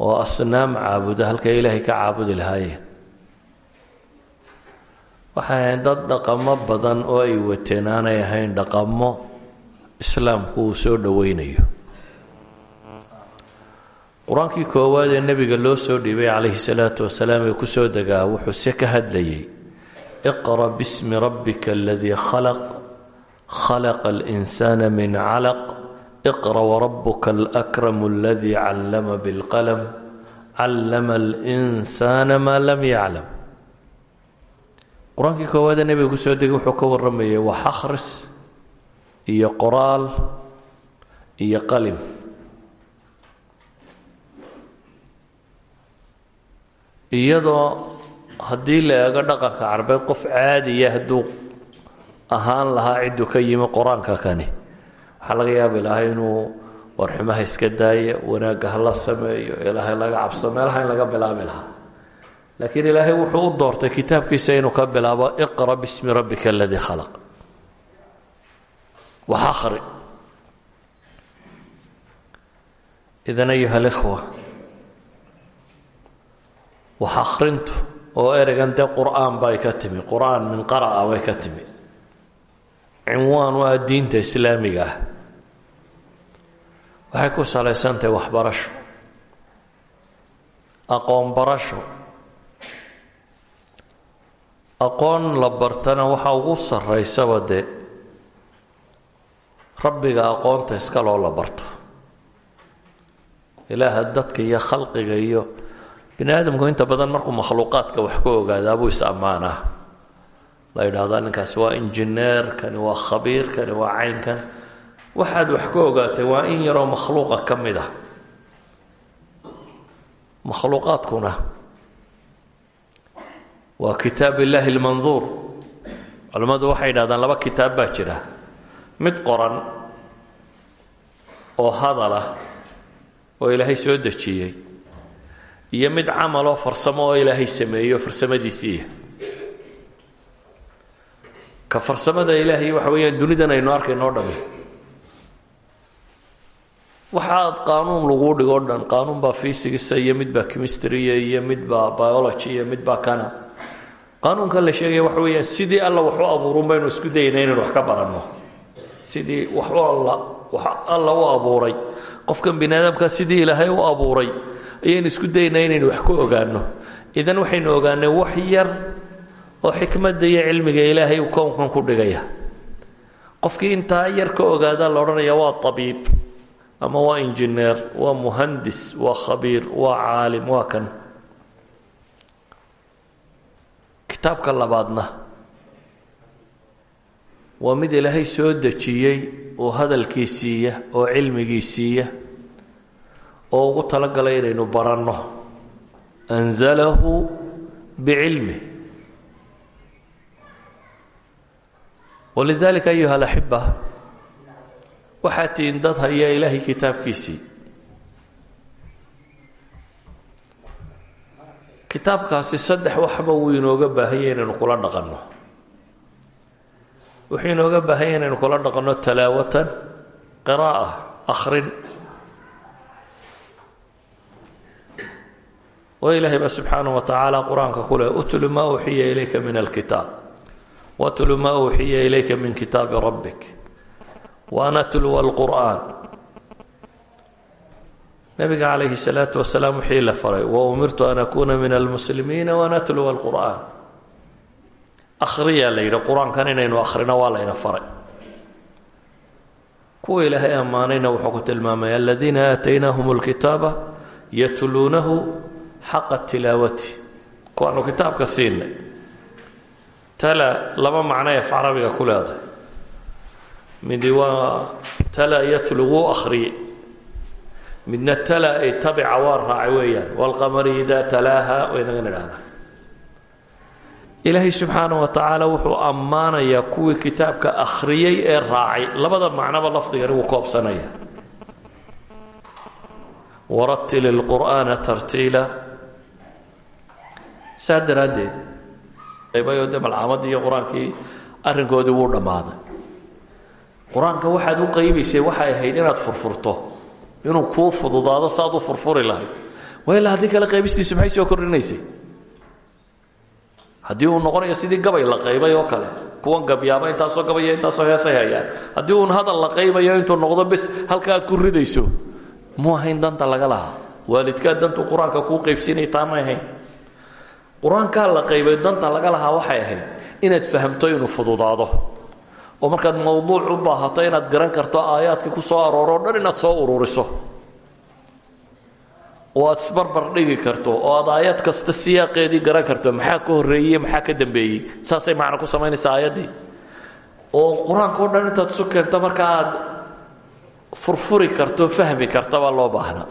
oo asnaam caabuda halkay ilaahay ka caabudi lahaayeen. Waxay ahayn dad dhaqamo badan oo ay wateen aanay ahayn dhaqamo islaamku uu soo dhoweynayo qur'aankii koowaad ee nebiga loo soo dhiibay calayhi salaatu wasalaam ee ku soo degaa wuxuu se ka hadlayay iqra bismi rabbika aladii khalaq khalaqa alinsaana min calaq iqra warabuka alakramu aladii callama bilqalam callama alinsaana maa lam yaclam. Qur'aankii koowaadee nebiga ku soo degay wuxuu ka warramayay wax akhris iyo qoraal iyo qalim iyadoo haddii la eego dhaqanka carbeed qof caadiya hadduu ahaan lahaa cidduu ka yimi qur'aanka kani. Waxaa laga yaabi lahaa inuu warxumaha iska daayo wanaagga hala sameeyo ilaahay laga cabsado meelaha in laga bilaabi lahaa. Laakiin ilaahay wuxuu u doortay kitaabkiisa inuu ka bilaabo iqra bismi rabbika aladii khalaq. Wax akhri. Idan ayuha alikhwa wax akhrintu oo ereygan dee qur'aan bay ka timi. Qur'aan min qara'a bay ka timi. Cinwaan waa diinta islaamiga ah. Waxay ku salaysantahay waxbarasho. Aqoon barasho. Aqoon la bartana waxa ugu sarraysaba dee rabbiga aqoonta iska loo la barto. Ilaaha dadka iyo khalqiga iyo bini inta badan markuu makhluuqaadka wax ku ogaadaa buu is ammaanaa la yidhaahdaa ninkaasi waa injineer kani waa khabiir kani waa caynkan. Waxaad wax ku ogaatay waa in yaroo makhluuqa ka mid ah. Makhluuqaadkuna waa kitaab illaahi lmanduur culimmadu waxay yidhahdaan laba kitaab baa jira. Mid qoran oo hadal ah oo ilaahay soo dejiyey iyo mid camaloo farsamo oo ilaahay sameeyo farsamadiisiiya ka farsamada ilaahay waxa weeyaan dunidan aynu arkayno o dhami. Waxaad qaanuun laguu dhigo dhan qaanuun baa fysigisa iyo mid baa chemistria iyo mid baa biology iyo mid baa kana. Qaanuunkan la sheegaya waxa weeyaan sidii alla waxu abuurun baynu isku dayayna inaynu wax ka baranno. Sidii wax alla u abuuray. Qofkan bini sidii ilaahay u abuuray ayaynu isku dayaynaa inaynu wax ku ogaano idan waxaynu ogaanay wax yar oo xikmadda iyo cilmiga ilaahay uu kownkan ku dhigaya. Qofkii intaa yar ka ogaadaa la odhanaya waa tabiib ama waa injineer waa muhandis waa khabiir waa caalim waa kan. Kitaabka labaadna waa mid ilaahay soo dejiyey oo hadalkii siiya oo cilmigii siiya oo ugu talagalay inaynu baranno. Anzalahu bicilmi walidalika ayuha alaxiba waxaad tihiin dad haya ilaahay kitaabkiisii. Kitaabkaasi saddex waxba wuu inooga baahanya inaynu kula dhaqanno. Wuxuu inooga baahanya inaynu kula dhaqanno talaawatan qira'a akhrin oo ilaahay baa subxaanah wa tacaala qur'aanka ku leh utlu maa uxiya ilayka min alkitaab. Watlu maa uxiya ilayka min kitaabi rabbik. Waan atluwa alqur'aan. Nabiga calayhi salaatu wasalaam wixii la faray wa umirtu an akuuna min almuslimiina waan atluwa alqur'aan. Akhriyaa la yidhi qur'aankan inaynu akhrino waa layna faray. Kuwa ilaahay ammaanayna wuxuu ku tilmaamaya aladiina aataynaahum alkitaaba yatluunahu xaqa tilaawati. Kuwaanu kitaabka siinay. Tala laba macno af carabiga ku leedahay midi waa tala yatlu wuu akhriyey. Tala ay tabica waa raacay weeyaan. Waalqamari idaa talaaha waynagan idhahdaa ilaahay subxaana wa tacaala wuxuu ammaanayaa kuwii kitaabka akhriyey ee raacay. Labada macnoba lafdigani wuu koobsanaya. Waratil ilqur'aana tartiila saa daraaddeed qaybayo de malcaamadii iyo qur'aankii wuu dhammaaday. Qur'aanka waxaad u qaybaysay waxay ahayd inaad furfurto inuu kuu fududaado saaad u furfuri lahayd. Waa ilaa kale qaybistiisu maxay soo kordhinaysay? Haddii uu noqonayo sidii gabay la qaybay oo kale kuwan gabyaaba intaasoo gabaya intaasoo heesay hayaan. Haddii uun hadal la qaybayo intuu noqdo bes halka aad ku ridayso mu danta laga lahaa. Waalidkaa dantuu qur'aanka kuu qaybsiinay ahayn qur'aankaa la qaybay danta laga lahaa waxay ahayd inaad fahamto inuu fududaado. oo markaad mawduuc u baahato inaad garan karto aayaadkii ku soo arooro dhan inaad soo ururiso oo aad isbarbar dhigi karto oo aad aayad kasta siyaaqeedii garan karto maxaa ka horreeyey maxaa ka dambeeyey? Saasay macno ku samaynaysaa aayaddii. oo qur'aanka o dhan intaad isu keento marka aad furfuri karto fahmi karta baa loo baahnaa.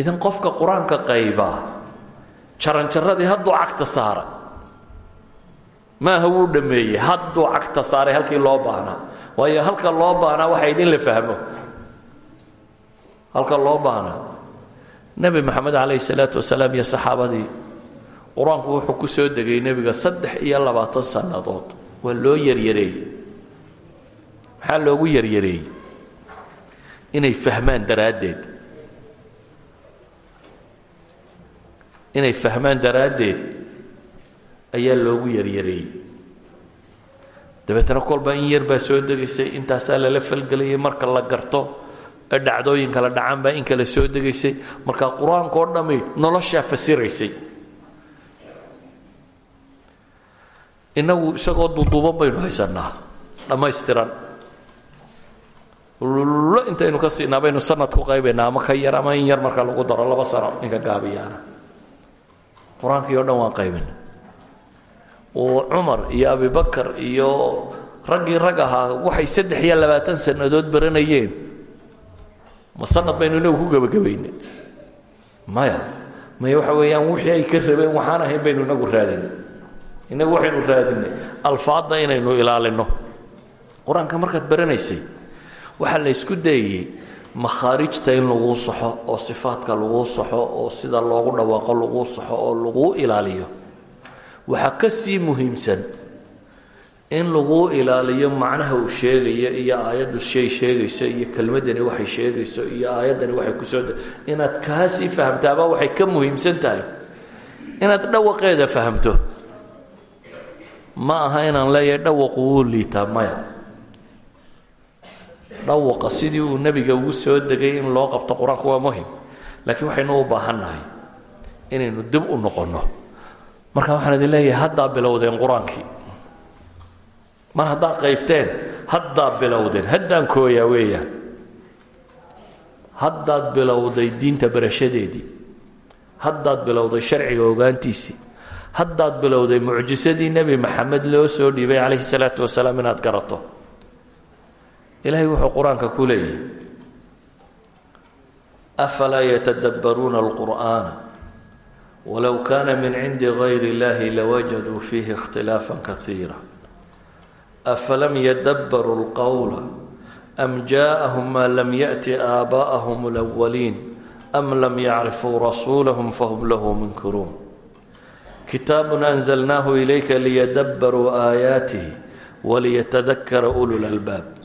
Idan qofka qur'aanka qaybaa jaranjaradii hadduu cagta saaray maaha wuu dhammeeyey hadduu cagta saaray halkii loo baahnaa waayo halka loo baahnaa waxa idin la fahmo. Halka loo baahnaa nebi maxamed calayhi salaatu wasalaam iyo saxaabadii qur'aanku wuxuu ku soo degay nebiga saddex iyo labaatan sannadood. Waa loo yaryareeyey. Maxaa loogu yaryareeyey? Inay fahmaan daraaddeed inay fahmaan daraaddeed ayaa loogu yaryareeyey dabeetna kolba in yar baa soo degaysay intaasaa lala falgelayay marka la garto ee dhacdooyin kala dhacaan baa in kale soo degaysay. Marka qur'aanka oo dhammi noloshaa fasiraysay. Innagu isagoo duduuban baynu haysanaa dhammaystiran. Lo intaynu ka siinaa baynu sanad ku qaybaynaa ama ka yar ama in yar marka lagu daro laba sano ninka gaabiyaana qur'aankii o dhan waan qaybina oo cumar iyo abibakar iyo raggii rag ahaa waxay saddex iyo labaatan sannadood baranayeen. Ma sanad baynu inagu ku gebagabayne maya maya waxa weeyaan wixii ay ka rabeen waxaan ahayn baynu inagu raadinay inagu waxaynu raadinay alfaadda inaynu ilaalino. Qur'aanka markaad baranaysay waxaa la ysku dayayey makhaarijta in laguu saxo oo sifaadka laguu saxo oo sida loogu dhawaaqo laguu saxo oo laguu ilaaliyo. Waxaa ka sii muhiimsan in laguu ilaaliyo macnaha uu sheegayo iyo aayaddu shay sheegayso iyo kelmaddani waxay sheegayso iyo aayaddani waxay ku soo inaad kaasii fahamtaaba waxay ka muhiimsan tahay. Inaad dhawaqeeda fahamto. Ma aha inaan leeyahay dhawaqu wuu liitaa maya dhawaqa sidii uu nebiga ugu soo degay in loo qabto qur'aanku waa muhiim. Laakiin waxaynu u baahannahay inaynu dib u noqonno. Marka waxaan idin leeyahay haddaa bilowdeen qur'aankii. Mar haddaad qaybteen haddaa bilowdeen. Haddaan kooyaa weeyaan haddaad bilowday diinta barashadeedii. Haddaad bilowday sharciga ogaantiisii. Haddaad bilowday mucjisadii nebi maxamed loo soo dhiibay calayhi salaatu wasalaam inaad garato ilaahay wuxuu qur'aanka ku leeyahay. Afalaa yatadabbaruuna alqur'aana? Walow kaana min cindi gayri illahi lawajaduu fiihi ikhtilaafan kaiira afalam yadabbaruu lqowla am jaaahum maa lam yaأti aabaa'ahum lwaliin am lam yacrifuu rasuulahum fahum lahu munkiruun? Kitaabun anzalnaahu ilayka liyadabbaruu aayaatihi waliyatadakara ulu lalbaab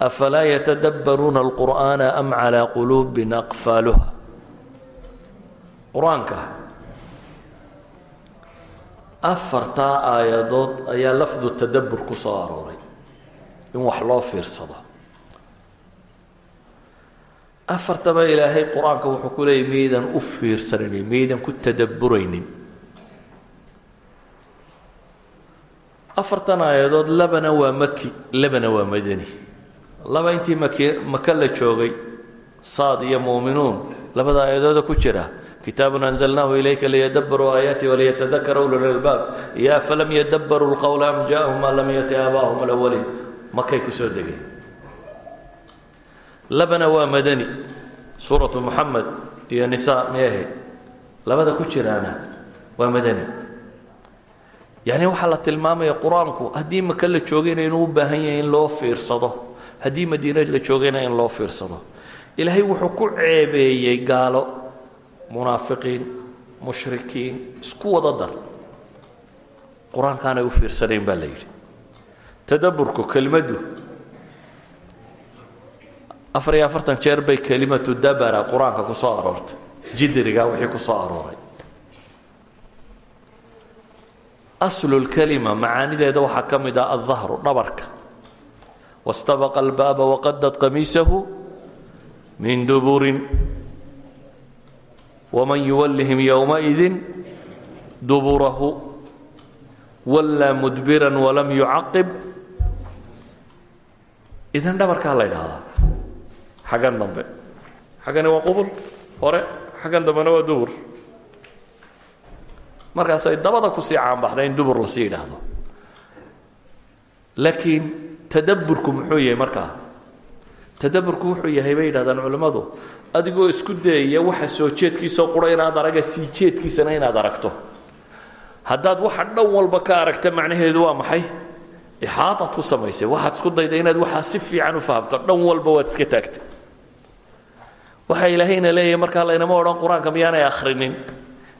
afalaa yatadabbaruuna alqur'aana am calaa quluubin aqfaaluha qur'aanka afartaa aayadood ayaa lafdu tadabbur ku soo arooray in wax loo fiirsado afartaba ilaahay qur'aanka wuxuu ku leeyay miyaydan u fiirsanaynin miyaydan ku tadabburaynin afartan aayadood labana waa maki labana waa madani laba intii maka la joogay saad iyo muuminuun labada aayadooda ku jira kitaabun anzalnaahu ilayka liyadabbaruu aayaati waliyatadakara ulul albaab. Iyo afalam yadabbaruu lqowla am jaahum maa lam yati aabaahum alawaliin makay ku soo degeen. Labana waa madani suuratu muxamed iyo nisaa miyahe. Labada ku jiraana waa madani. Yacni waxaa la tilmaamaya qur'aanku haddii la joogayna inuu u baahan yahay in loo fiirsado haddii madiina la joogayna in loo fiirsado. Ilaahay wuxuu ku ceebeeyey gaalo munaafiqiin mushrikiin isku wada dar. Qur'aankaanay u fiirsanayn baa la yidhi. Tadabburku kelimaddu afar iyo afartan jeer bay kelimatu dabara qur'aanka ku soo aroortay. Jidriga wixii ku soo arooray. Aslulkelima macaanideeda waxaa ka mid ah aldahru dhabarka wastabaqa albaaba waqadad qamiisahu min duburin waman yuwallihim yowmaidin duburahu wallaa mudbiran walam yucaqib idan dhabarkaa la ydhaahdaa xaggan dambe xaggani waa qubul hore xaggan dambena waa dubur markaasay dabada ku sii caanbaxda in dubur la sii yidhaahdo laakiin tadabburku muxuu yahay markaa tadabburku wuxuu yahay bay yidhahdaan culimmadu adigoo isku dayaya waxa soo jeedkiisao qura inaad araga sii jeedkiisana inaad aragto. Haddaad waxa dhan walba ka aragta macnaheedu waa maxay? Ixaataad ku samaysay waxaad isku dayda inaad waxaa si fiican u fahamto dhan walba waad iska taagtay. Waxaa ilaahayna leeyahay markaa laynama odhan qur'aanka miyaanay akhrinin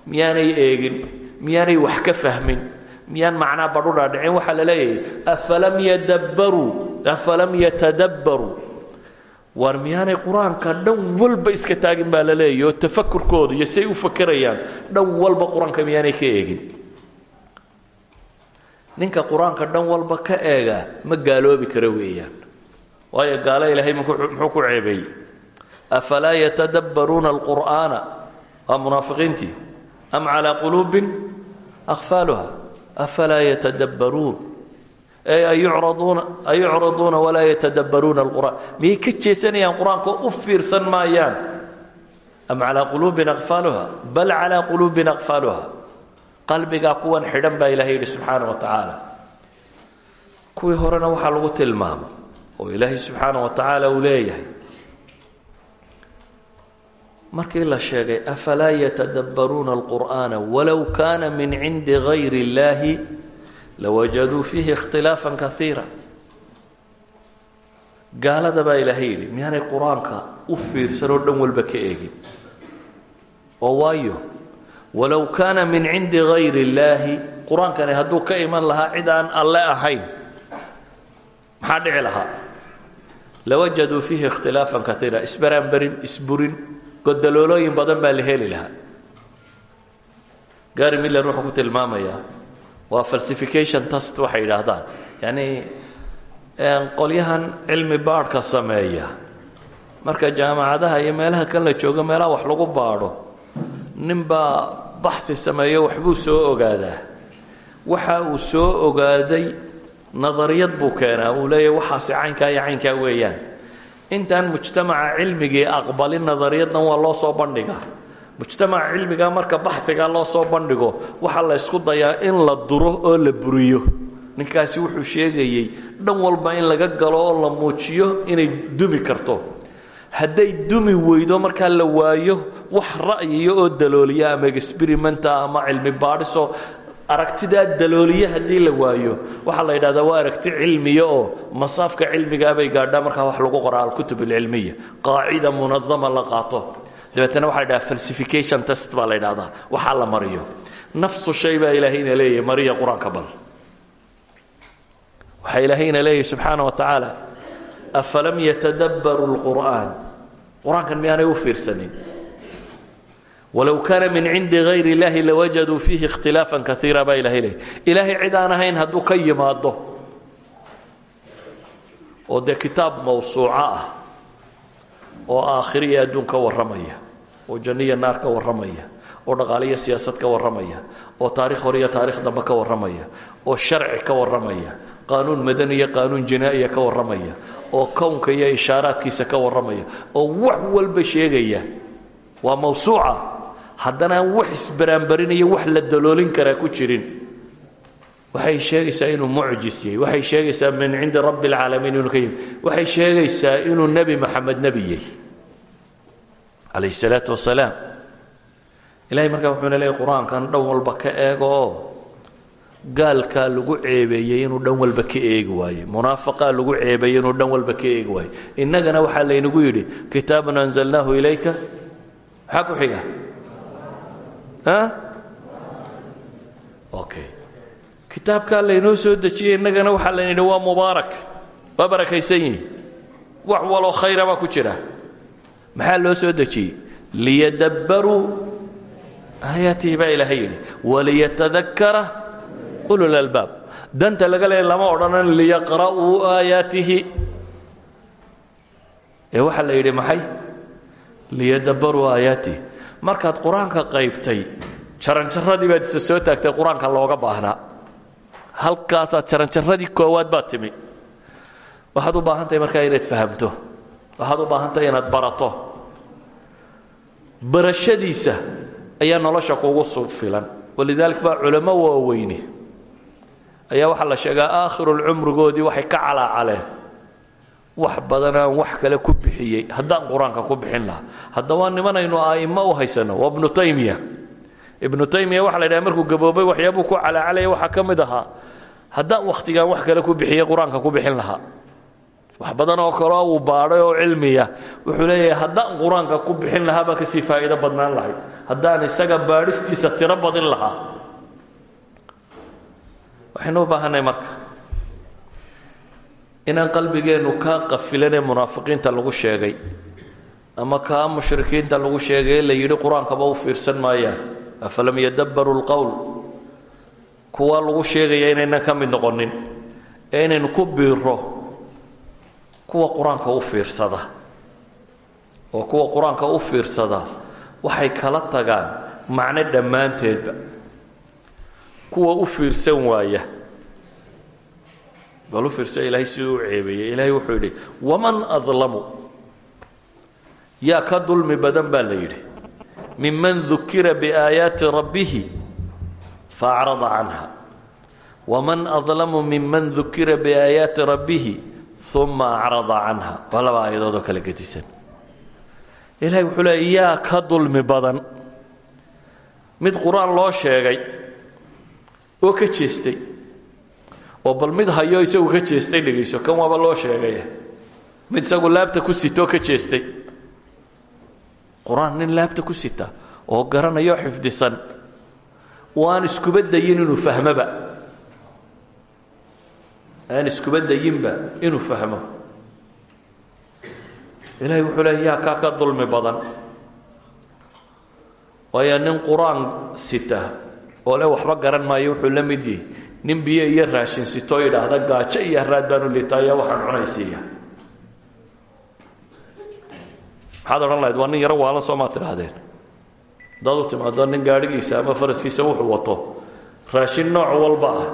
miyaanay eegin miyaanay wax ka fahmin miyaan macnaa badhu dhaadhicin? Waxaa la leeyahay afalam yadabbaruu afalam yatadabbaruu waar miyaanay qur'aanka dhan walba iska taagin baa la leeyahy oo tafakurkooda u fakerayaan dhan walba qur'aanka ka eegin. Ninka qur'aanka dhan walba ka eegaa ma gaaloobi kara weeyaan. Waayo gaalo ilaahay muxuu ku ceebeeyey afalaa yatadabbaruuna alqur'aana? Waa munaafiqiintii. Am calaa quluubin? Akfaaluha afalaa yatadabbaruun ey ayucraduuna ayucraduuna walaa yatadabbaruuna alqur'aan miyay ka jeesanayaan qur'aanka u fiirsan maayaan am calaa quluubin akfaaluha bal calaa quluubin akfaaluha qalbigaa kuwan xidhan baa ilahay yidhi subxaana wa tacaala kuwii horena waxaa lagu tilmaamay oo ilaahay subxaana wa tacaala uu leeyahay markii la sheegay afalaa yatadabbaruuna alqur'aana walow kaana min cindi gayri اllahi lawajaduu fiihi ikhtilaafan kaiira gaalada baa ilaahay yidhi miyaanay u fiirsanoo dhan walba ka eegin? Oo waayo walow min cindi gayri اllaahi qur'aankani hadduu ka iman lahaa cid aan ahayn maxaa dhici lahaa? Lawajaduu fiihi ikhtilaafan kaiira isbaraanbarin isburin godaloolooyin badan baa la heli lahaa. Gary miller wuxuu ku tilmaamayaa waa falsification test waxay yidhaahdaan. Yacni qolyahan cilmi baadhka sameeya. Marka jaamacadaha iyo meelaha kan la joogo meelaha wax lagu baadho ninbaa baxi sameeyo waxbuu soo ogaadaa. Waxa uu soo ogaaday nadariyad buu keenaa. Uu leeyahy waxaasi caynkaa iyo caynkaa weeyaan intaan mujtamaca cilmigii aqbalin nadariyaddan waa loo soo bandhigaa mujtamaca cilmiga marka baxiga loo soo bandhigo waxaa la ysku dayaa in la duro oo la buriyo. Ninkaasi wuxuu sheegayey dhan walba in laga galo oo la muujiyo inay dumi karto. Hadday dumi weydo markaa la waayo wax ra'yiya oo dalooliya ama experimenta ama cilmi baadhiso aragtidaa dalooliye haddii la waayo waxaa la yidhahdaa waa aragti cilmiya oo masaafka cilmigaabay gaadhaa markaa wax lagu qoraa alkutub alcilmiya. Qaacida munadama la qaato. Dabeetana waxa la ydhaha falsification test baa la ydhahdaa waxaa la mariyo. Nafsu shay baa ilaahayna leeyahy mariya qur'aanka bal. Waxaa ilaahayna leeyahy subxaana wa tacaala afalam yatadabbaru lqur'aan qur'aankan miyaanay u fiirsanin walow kaana min cindi gayri اllahi lawajaduu fiihi ikhtilaafan kaiira baa ilahay leey ilaahay cid aan ahayn hadduu ka yimaado oo dee kitaab mawsuuco ah oo aakhiro iyo adduun ka warramaya oo janno iyo naar ka warramaya oo dhaqaale iyo siyaasad ka warramaya oo taarikh hore iyo taarikh dambe ka warramaya oo sharci ka warramaya qaanuun madani iyo qaanuun jinaa'iya ka warramaya oo kownka iyo ishaaraadkiisa ka warramaya oo wax walba sheegaya waa mawsuuca haddana aan wax isbaraanbarinayo wax la daloolin karaa ku jirin waxay sheegaysaa inuu mucjis yahay waxay sheegaysaa min cindi rabbi اlcaalamiin inuu ka yimi waxay sheegaysaa inuu nebi maxamed nebi yahay calayh الsalaatu wasalaam ilahay markaa wuxuuna leeyay qur-aankan dhan walba ka eego oo gaalkaa lagu ceebeeyey inuu dhan walba ka eegi waaye munaafaqaa lagu ceebeeyey inuu dhan walba ka eegi waaye innagana waxaa laynagu yidhi kitaabun anzalnaahu ilayka maxaa ku xiga okay Kitaabkaa laynoo soo dejiyey innagana waxaa layna yidhi waa mubaarak. Waa barakaysan yihi wax waloo khayra baa ku jira. Maxaa loo soo dejiyey? Liyadabbaruu aayaatihi baa ilaahay yidhi waliyatadakara ulul albaab. Danta laga leeya lama odhanan liyaqra'uu aayaatihi. Ee waxaa la yidhi maxay? Liyadabbaruu aayaatihi markaad qur'aanka qaybtay jaranjaradii baad soo taagtay qur'aanka looga baahnaa. Halkaasaad jaranjaradii koowaad baad timi. Waxaad u baahan tahay markaa inaad fahamto. Waxaad u baahan tahay inaad barato. Barashadiisa ayaa nolosha kugu filan. Walidaalika baa culamo waaweyni. Ayaa waxaa la sheegaa aakhirulcumrigoodii waxay ka calaacaleen wax badan aan wax kale ku bixiyey. Haddaan qur'aanka ku bixin lahaa. Haddaba nimanaynu a'immo u haysano. Waa ibnu taymiya. Ibnu taymiya waxa la ydhaha markuu gaboobay waxyaabuu ku calaacalaya waxaa ka mid ahaa. Haddaan wakhtigaan wax kale ku bixiyey qur'aanka ku bixin lahaa. Wax badan oo kaleo uu baadhay oo cilmiya wuxuu leeyahay haddaan qur'aanka ku bixin lahaa baa ka sii faa'iido badnaan lahayd haddaan isaga baadhistiisa tiro badin lahaa. Baahanay marka inaan qalbigeennu kaa qafilanee munaafiqiinta lagu sheegay ama kaa mushrikiinta lagu sheegay ee la yidhi qur'aankaba u fiirsan maayaan afalam yadabbaruu lqowl kuwa lagu sheegaya inaynan ka mid noqonin ee inaynu ku biiro kuwa qur'aanka u fiirsada. Oo kuwa qur'aanka u fiirsada waxay kala tagaan macno dhammaanteedba. Kuwa u fiirsan waaya bal u fiirsa ilaahay siduu u ceebeeyey wuxuu yidhi waman adlamu? Yaa ka dulmi badan baa la yidhi miman dukira biaayaati rabbihi faacrada canha. Waman adlamu miman dukira biaayaati rabbihi uma acrada canha. Waa laba aayadood oo kala gedisan. Ilahay wuxuu leey yaa ka dulmi badan. Mid qur'aan loo sheegay oo ka jeestay oo bal mid hayo isagu ka jeestay dhegayso kan waaba loo sheegaya. Mid isagu laabta ku sitoo ka jeestay. Qur'aan nin laabta ku sita oo garanayo xifdisan oo aan iskuba dayin inuu fahmoba aan iskuba dayinba inuu fahmo. Ilaahay wuxuu leey yaa kaa ka dulmi badan. Waayo nin qur'aan sita oo le waxba garan maayo wuxuu la mid yihi nin biyo iyo raashin sitoo yidhaahda gaajo iyo haraad baanu liitaaya waxaan cunaysiiya. Maxaad odhan lahayd waa nin yaro waalan soomaa tidhaahdeen. Haddaad u timaado nin gaadhigiisa ama faraskiisa wuxuu wato. Raashin nooc walba ah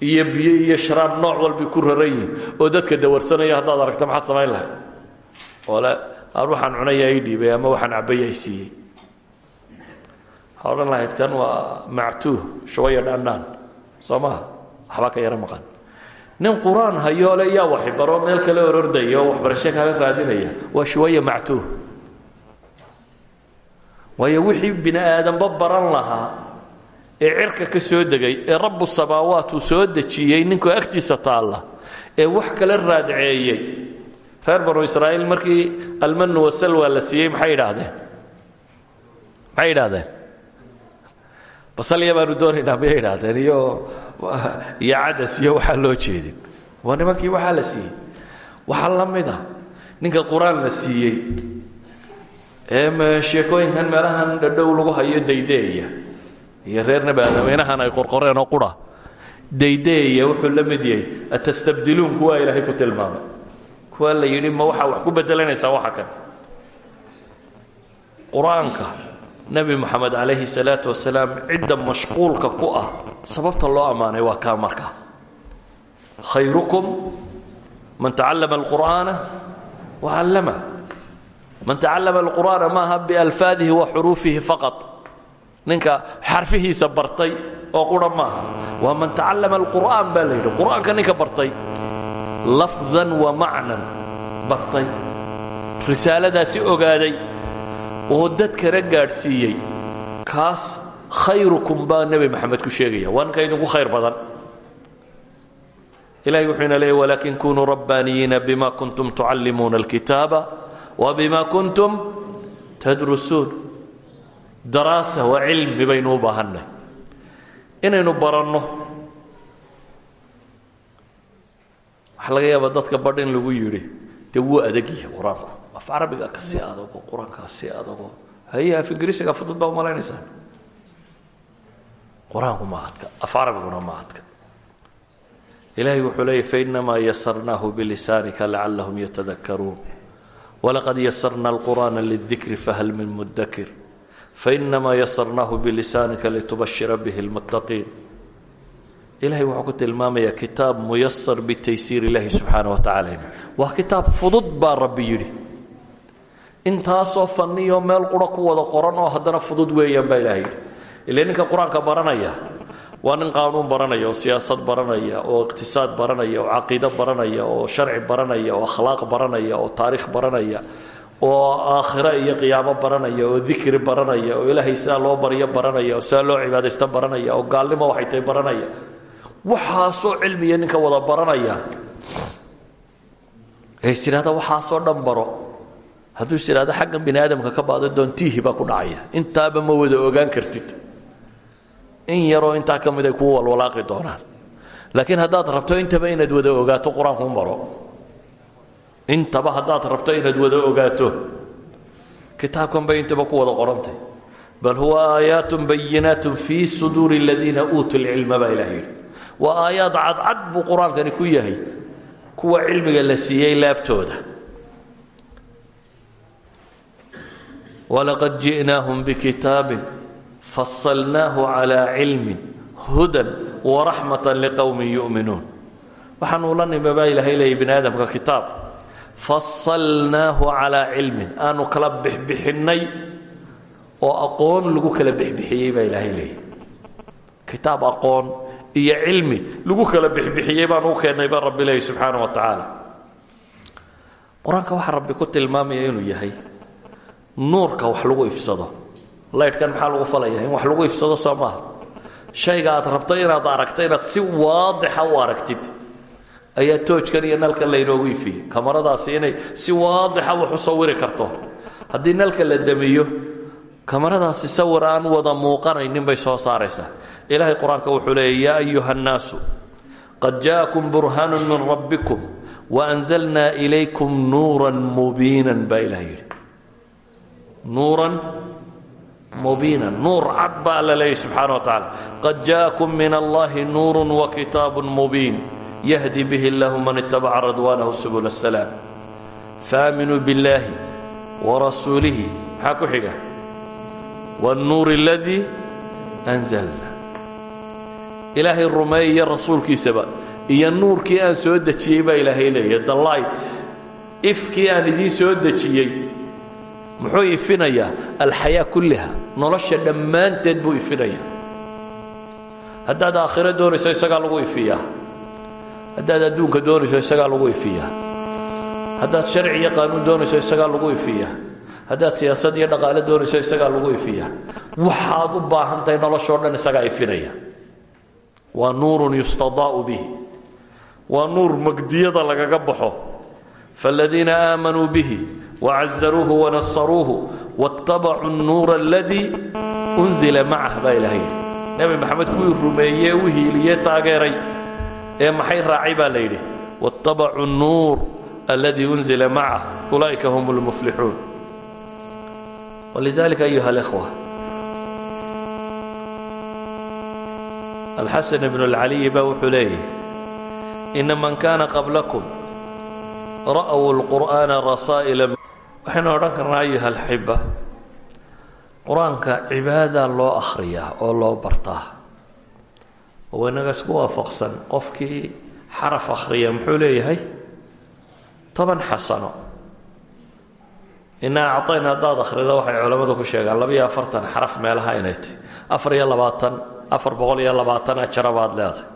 iyo biyo iyo sharaab nooc walbay ku raran yihiin oo dadka dawarsanaya haddaad aragta maxaad samayn lahayd? Ole aan waxaan cunaya i dhiibay ama waxaan cabaya i siiyey. Waxaa odhan lahayd kan waa mactuuh shubaya dhaandhaan soo maha ka yaro maqan. Nin qur'aan hayoole yaa waxbaro meel kale orordaya oo waxbarasho kala raadinaya waa shuwaya mactuuh waayo wixii bini aadanba baran lahaa ee cirka ka soo degay ee rabu samaawaat soo dejiyey ninkoo agtiisa taalla ee wax kala raadceeyey. Reer banu israa'iil markii almanu wasalwa la siiyey maxay idhaahdeen maxay idhaahdeen basalya baanu doonaynaa miyay idhaahdeen iyo iyo cadas iyo waxaa loo jeedin. Waa nimankii waxaa la siiyey. Waxaa la mid a ninka qur'aan la siiyey. Ee sheekooyinkan meelahan dhadhow lagu hayo daydeeya. Iyo reer nebi aadameynahan ay qorqoreen oo qura. Daydeeya wuxuu la mid yahay atastabdiluun? Kuwaa ilaahay ku tilmaamay. Kuwaa la yidhi ma waxaa wax ku bedelanaysaa waxa kan qur'aanka nebi moxamed calayhi salaatu wasalaam cidda mashquulka ku ah sababta loo ammaanay waa kaa marka. Khayrukum man tacallama alqur'aana wacallama man tacallama alqur'aana maaha bialfaadihi wa xuruufihi faqad ninka xarfihiisa bartay oo qura maaha man tacallama alqur'aan baa la yidhi. Ninka bartay lafdan wa macnan bartay. Risaaladaasi ogaaday oo dadkana gaadhsiiyey. Kaas khayrukum baa nebi maxamed ku sheegaya. Waa ninka idinku khayr badan. Ilahay wuxuu ina leeyay walakin kunuu bima kuntum tucallimuuna alkitaaba wa bima kuntum tadrusuun. Daraasa waa cilmi baynu u inaynu baranno waxaa laga yaabaa dadka badh lagu yidhi dee wuu adagyahay qur'aanku af carabiga ka sii adago qur'aankaa sii adago haye af ingiriisiga fudud baa umalaynaysaa qur'aanku ma adka af carabiguna ma adka. Ilahay wuxuu leeyay fainamaa yasarnaahu bilisaanika lacalahum yatadakaruun walaqad yasarna alqur'aana lidikri fahal min mudakir fainamaa yasarnaahu bilisaanika litubashira bihi lmuttaqiin ilahay wuxuu ku tilmaamayaa kitaab muyasar bitaysiir illaahi subxaana wa tacala waa kitaab fudud baa rabbi yidhi intaasoo fanniyo meel qura ku wada qoran oo haddana fudud weeyaan baa ilahay yidhi qur'aanka baranaya waa nin qaanuun baranaya oo siyaasad baranaya oo iqtisaad baranaya oo caqiido baranaya oo sharci baranaya oo akhlaaq baranaya oo taariikh baranaya oo aakhiro iyo qiyaamo baranaya oo dikri baranaya oo ilaahay sidaa loo baryo baranaya oo sidaa loo cibaadaysta baranaya oo gaalnimo waxay tahay baranaya waxaasoo cilmiya ninka wada baranaya is tidhahda waxaasoo dhan baro hadduu is idhahdo bini aadamka ka baado doontiihi baa ku dhacaya. Intaaba ma wada ogaan kartid. In yaroo intaa ka mid ay kuu walwalaaqi doonaan. Laakiin haddaad rabto intaba inaad wada ogaato qur'aanku maro. Intaba haddaad rabto inaad wada ogaato. Kitaabkan bay intaba ku wada qorantay. Bal huwa aayaat bayinaat fii suduuri aladiina uutuu lcilma baa ilah yidhi. Waa aayaad cadcad buu ku yahay. Kuwa cilmiga la siiyey laabtooda walaqad ji'naahum bikitaabin fasalnaahu calaa cilmin hudan waraxmatan liqowmin yu'minuun waxaanuu la nimi baa ilaahay leeyay bini aadamka kitaab fasalnaahu calaa cilmin aanu kala bixbixinnay oo aqoon lagu kala bixbixiyey baa ilaahay leeyay kitaab aqoon iyo cilmi lagu kala bixbixiyey baan u keennay baa rabbi leeyay subxaana wa tacaala qur'aanka waxaa rabbi ku tilmaamaya inuu yahay nuurka wax lagu ifsado. Laydhkan maxaa lagu falaya? In wax lagu ifsado soo shayga aad rabto inaad aragto inaad si waadixa u aragtid ayaa toojkan iyo nalkan laynoogu ifiyey kamaradaasi inay si waadixa wax u sawiri karto. Haddii nalka la damiyo kamaradaasi sawir aan wada muuqanaynin bay soo saaraysaa. Ilaahay qur'aanka wuxuu leeyay yaa ayuha annaasu qad jaakum burhaanu min rabbikum waanzalnaa ilaykum nuuran mubiinan baa ilaha nuuran mubiinan nuur cad baa alla leeyay subxaana wa tacala qad jaakum min allahi nuuru wakitaabu mubiin yahdi bihi allahu man itabaca radwaanahu subul asalaam faaminuu biاllaahi warasuulihi maxaa ku xiga? Wاnnuuri aladii anzalna. Ilaahay rumeeya rasuulkiisaba iyo nuurkii aan soo dejiyey baa ilaahay leeyahy the light ifkii aan idiin soo dejiyey muxuu ifinayaa alxayaa kulliha. Nolosha dhammaanteed buu ifinayaa haddaad aakhiro doonayso isagaa lagu ifiyaa. Haddaad adduunka doonayso isagaa lagu ifiyaa. Haddaad sharci iyo qaanuun doonayso isagaa lagu ifiyaa. Haddaad siyaasad iyo dhaqaale doonayso isagaa lagu ifiyaa. Waxaad u baahan tahay noloshoo dhan isagaa ifinaya. Waa nuurun yustadaa'u bihi. Waa nuur magdiyada lagaga baxo. Faaladiina aamanuu bihi wacazaruuhu wanasaruuhu watabacuu nuura aladii unzila macah baa ilahay nebi maxamed kuwii rumeeyee u hiiliyey taageeray ee maxay raacay baa layidhi watabacuu nuur aladii unzila macah ulaa'ika hum lmuflixuun walidalika ayuha alkhwa alxasan ibnu اlcaliyi baa wuxuu leeyahy ina man kaana qablakum ra'w اlqur'aana rasaa'ila waxaynu odhan karnaa ayuha alxiba qur'aanka cibaada loo akhriyaa oo loo bartaa. Oo inaga isku waafaqsan qofkii xaraf akhriya muxuu leeyahay? Toban xasano. Inaa acطayna haddaad akhrida waxay culammadu ku sheegaan labayo afartan xaraf meelaha inay tahy afar iyo labaatan afar boqol iyo labaatan ajara baad leedahay.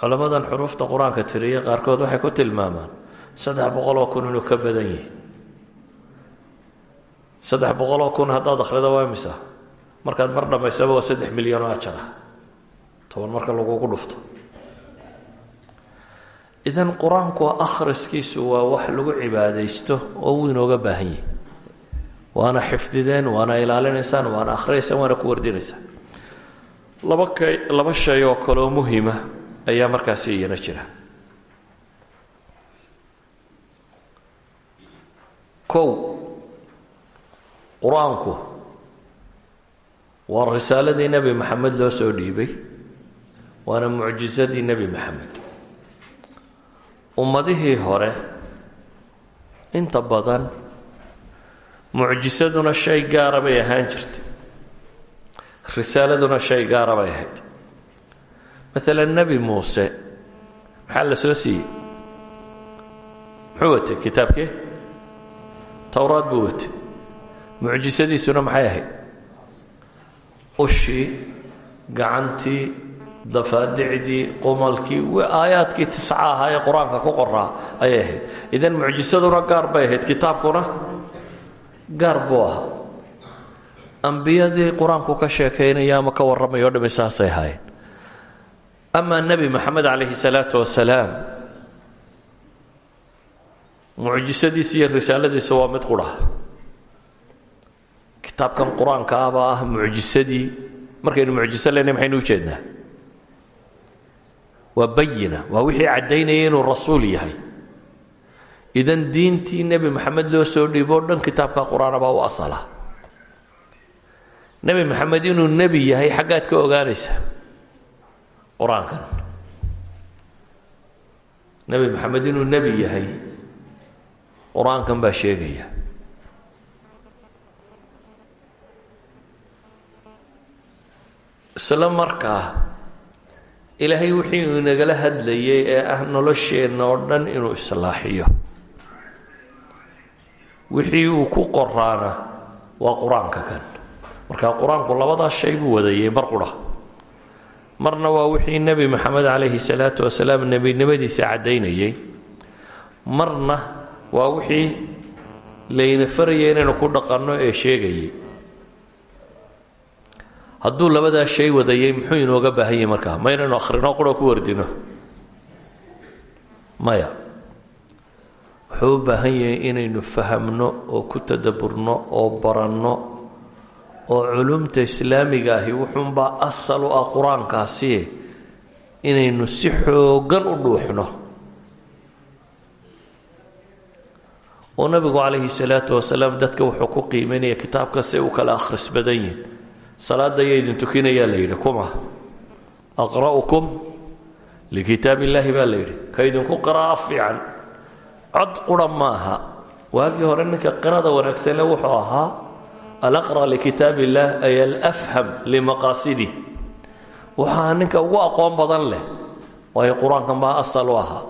Culammadan xuruufta qur'aanka tiriya qaarkood waxay ku tilmaamaan saddex boqoloo kun inuu ka badan yihi saddex boqoloo kun haddaad akhrida waa imisa? Markaad mar dhammaysaba waa saddex milyan oo ajar ah. Toban marka lagugu dhufto. Idan qur'aanku akhriskiisu waa wax lagu cibaadaysto oo wuu inooga baahan yahi waana xifdideen waana ilaalinaysaan waana akhriyaysaan waana ku wardinaysaan laba kay laba shay oo kaleoo muhima ayaa markaasi iyana jira kow qur'aanku waa risaaladii nebi maxamed loo soo dhiibay waana mucjisadii nebi maxamed ummadihii hore inta badan mucjisaduna shay gaara bay ahaan jirtay risaaladuna shay gaara bay ahayd. Maalan nebi muuse maxaa la soo siiyey? Muxuu watay kitaabkee towraad buu watay mucjisadiisuna maxay ahayd? Ushii gacantii dafaadicdii qumalkii aayaadkii tisca ahaa ee qur'aanka ku qoraa ayay idan mucjisaduna gaar bay ahayd. Kitaabkuna gaar buu ahaa. Ambiyadii qur'aanku ka sheekaynaya ama ka warramaya o dhami saasay ahaayeen. Amaa nebi moxamed calayhi salaatu mucjisadiisa iyo risaaladiisa waa mid qudha kitaabkan qur'aanka ah baa ah mucjisadii markaynu mucjiso lena maxaynu ujeednaa waa bayina waa wixii caddaynaya inuu rasuul yahay. Idan diintii nebi maxamed loo soo dhiibo o dhan kitaabka qur'aana baa u asala. Nebi maxamed inuu nebi yahay xaggaad ka ogaanaysaa qur'aankan. Nebi maxamed inuu nebi yahay qur'aankan baa sheegaya. Isla markaa ilaahay wixii uu inagala hadlayay ee ah nolosheenna oo dhan inuu islaaxiyo. Wixii uu ku qoraana waa qur'aanka kan. Marka qur'aanku labadaas shay buu wadayay mar qura. Marna waa wixii nebi maxamed calayhi salaatu wasalaam nebinimadiisa caddaynayay. Marna waa wixii layna faraya inaynu ku dhaqanno ee sheegayay. Hadduu labadaa shay wadayay muxuu inooga baahan yahay markaa? Ma inaynu akhrino qura ku wardino. Maya wuxuu u baahan yahay inaynu fahamno oo ku tadaburno oo baranno oo culumta islaamiga ahi wuxuunbaa asal u ah qur'aankaasi inaynu si xooggan u dhuuxno oo nabigu calayhi salaatu wasalaam dadka wuxuu ku qiimaynaya kitaabka si u kala akhris badan yihiin salaada ayaa idin tukinayaa la yidhi kuma aqra'ukum likitaab illaahi baa la yidhi. Ka idinku qira'a fiican. Cod qura maaha. Waagii hore ninka qirada wanaagsanle wuxuu ahaa alaqra likitaab illaah ay alafham limaqaasidi waxaa ninka ugu aqoon badan leh waayo qur'aankan baa asal u ahaa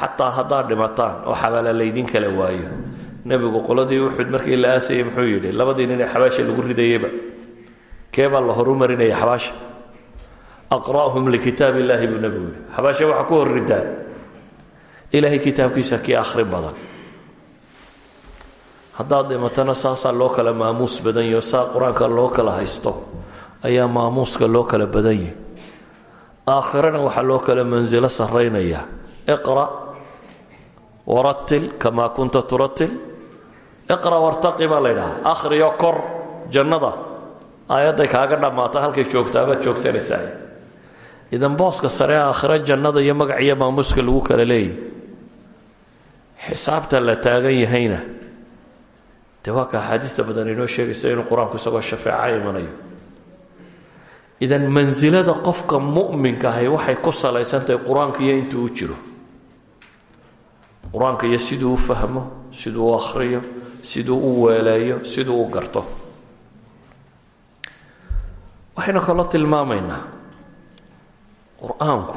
xataa haddaad dhimataan oo xabaala laydin kala waayo. Nebigu qoladii uxud markii la aasayay muxuu yidhi labadii nin xabaasha lagu ridayeyba keebaa la horu marinaya xabaasha? Aqra'hum likitaab illaahi buu nebigu yidhi. Xabaasha waxaa ku hor ridaan ilaahay kitaabkiisa kii badan. Haddaad dhimatana saasaa loo kala maamuus badan yaho saa qur'aanka loo kala haysto ayaa maamuuska loo kala badan yahi aakhirana waxaa loo kala mansilo sarraynaya iqra waratil kamaa kunta turatil iqra wartaqi baa la ydhahaa akhriyo kor jannada. Aayadday kaaga dhammaata halkay joogtaabaad joogsanaysaa. Idan booska sare aakhiro jannada iyo magac iyo maamuuska lagu kala leeyahy xisaabta la taagan yahayna. Dee waa ka axaadiista badan inoo sheegaysa inuu qur'aanku isagoo shafeeca imanayo. Idan mansilada qofka mu'minka ahi waxay ku salaysantahay qur'aanka iyo siduu u fahmo siduu u akhriyo siduu u weeleeyo siduu u garto. Waxaynu kaloo tilmaamaynaa qur'aanku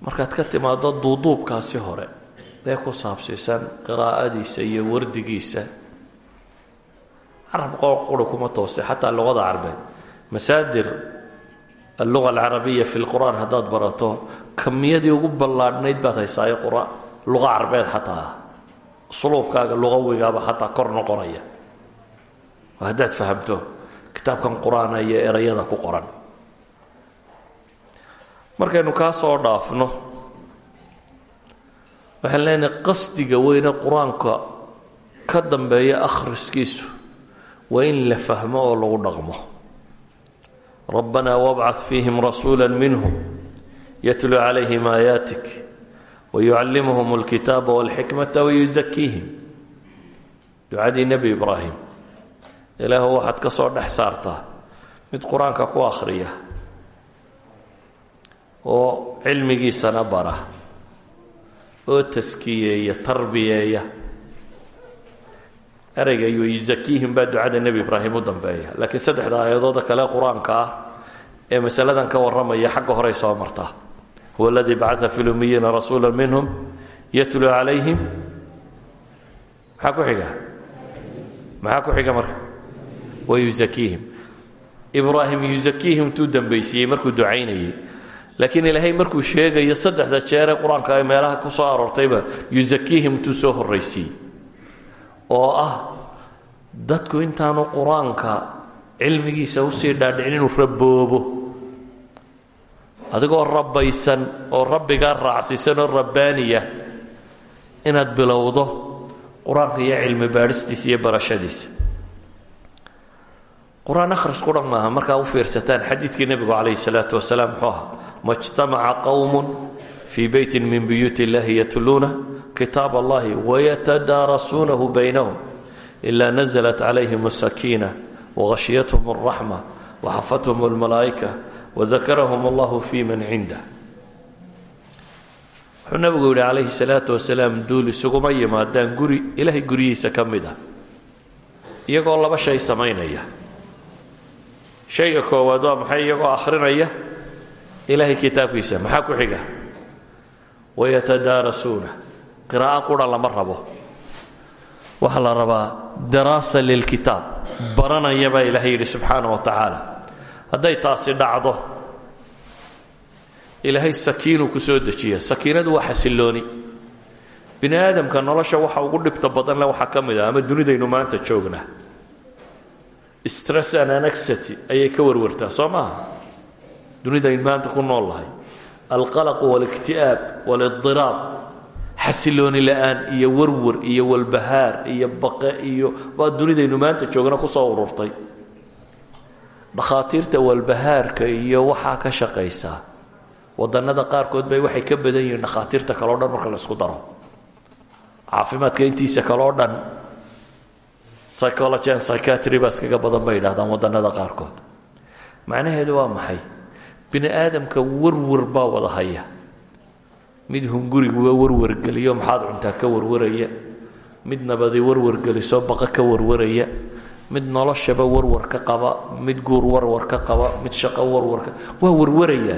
markaad ka timaado duuduubkaasi hore ee ku saabsiisan qiraa'adiisa iyo wardigiisa carab quri kuma toose xataa luqada carbeed. Masaadir alluga alcarabiya fi lqur'aan haddaad barato kamiyadii ugu ballaadhnayd baad haysaayo qura luqa carbeed xataa usluubkaaga luqawigaaba xataa kor noqonaya oo haddaad fahamto kitaabkan qur'aana iyo erayada ku qoran markaynu kaa soo dhaafno waxaan leenahay qasdiga weyne qur'aanka ka dambeeya akhriskiisu waa in la fahmo oo lagu dhaqmo rabbanaa wabcad fiihim rasuula minhum yatluu calayhim aayaatik wayucallimuhum alkitaaba walxikmata wayusakiihim ducadii nebi ibraahim ilaahu waxaad ka soo dhex saartaa mid qur'aanka ku akhriya oo cilmigiisana bara oo taskiyeeya tarbiyeeya ereyga yuzakiihim baa ducada nebi ibraahim u dambeeya. Laakiin saddexda aayadooda kale qur'aanka ah ee masaladan ka warramaya xagga horey soo martaa huwa aladii bacaa fi lumiyiina rasuula minhum yatluu calayhim maxaa xiga? Maxaa xiga marka? Wa yuzakiihim ibraahim yuzakiihim tuu dambaysiiyey markuu ducaynayey. Laakiin ilaahay markuu sheegayo saddexda jeeree qur'aanka ay meelaha ku soo aroortayba yuzakiihim tuu soo horraysiiyey oo ah dadku intaanu qur'aanka cilmigiisa u sii dhaadhicin inuu raboobo adigoo rabbaysan oo rabbigaa raacsiisan oo rabbaaniya inaad bilowdo qur'aanka iyo cilmi baadhistiisa iyo barashadiisa. Qur'aan akhrisku dhan maaha markaa u fiirsataan xadiidkii nebigu calayhi salaatu wasalaam muxuu ahaa ma qowmun fii beytin min buyuut illahi yatluuna kitaab allahi wayatadaarasuunahu baynahum ila naزlat calayhim asakiina wahashyathum alraxma waxafathum almalaa'ika wadakarahum allahu fi man cindah. Wuxuu nabigu yihi calayhi salaatu wasalaam duul isuguma yimaadaan guri ilaahay guryihiisa ka mid ah iyagoo laba shay samaynaya. Shayga koowaad waa maxay? Iyagoo akhrinaya ilaahay kitaabkiisa maxaa ku qiraa'o qura lama rabo waxaa la rabaa daraasa lilkitaab baranaya baa ilaahay yidhi subxaana wa tacaala hadday taasi dhacdo ilaahay sakiinuu ku soo dejiya sakiinadu waa xasillooni bini aadamka nolosha waxa ugu dhibta badan le waxaa ka mid ah ama dunidaynu maanta joognaa stress and anexity ayay ka warwartaa soo maaha dunidaynu maanta ku nool lahay alqalaq waاlاkti'aab wاlاضiraab xasilooni la'aan iyo warwar iyo walbahaar iyo baqe iyo waa dunidaynu maanta joogna ku soo ururtay. Dhakhaatiirta walbahaarka iyo waxaa ka shaqaysaa wadannada qaarkood bay waxay ka badan yihiin dhakhaatiirta kaleo dhan marka la isku daro. Caafimaadka intiisa kaleo dhan psychology and psychiatry baa iskaga badan bay yidhahdaan wadannada qaarkood. Macnaheedu waa maxay? Bini aadamka warwar baa wada haya mid hunguriguwa warwargeliyo maxaad cuntaa ka warwaraya. Mid nabadi warwargeliso baqa ka warwaraya. Mid noloshaba warwar ka qaba mid guur warwar ka qaba mid shaqo warwarka waa warwaraya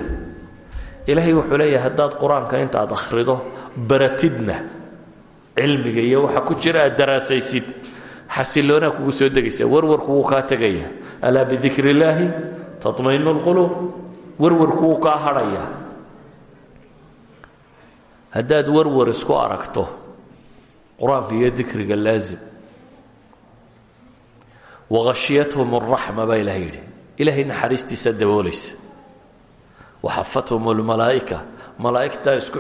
ilaahay wuxuu leeyahay haddaad qur'aanka intaad akhrido baratidna cilmiga iyo waxa ku jira aad daraasaysid. Xasiloonaa kugu soo degaysa warwarku wuu kaa tegaya alaa bidikri illaahi taطmainu اlquluub warwarku wuu kaa hadhaya haddaad warwar isku aragto qur'aanka iyo dikriga laazim. Wahashyathum اraxma baa ilahay yidhi. Ilaahay naxariistiisa daboolaysa waxafathum اlmalaa'ika malaa'igtaa isku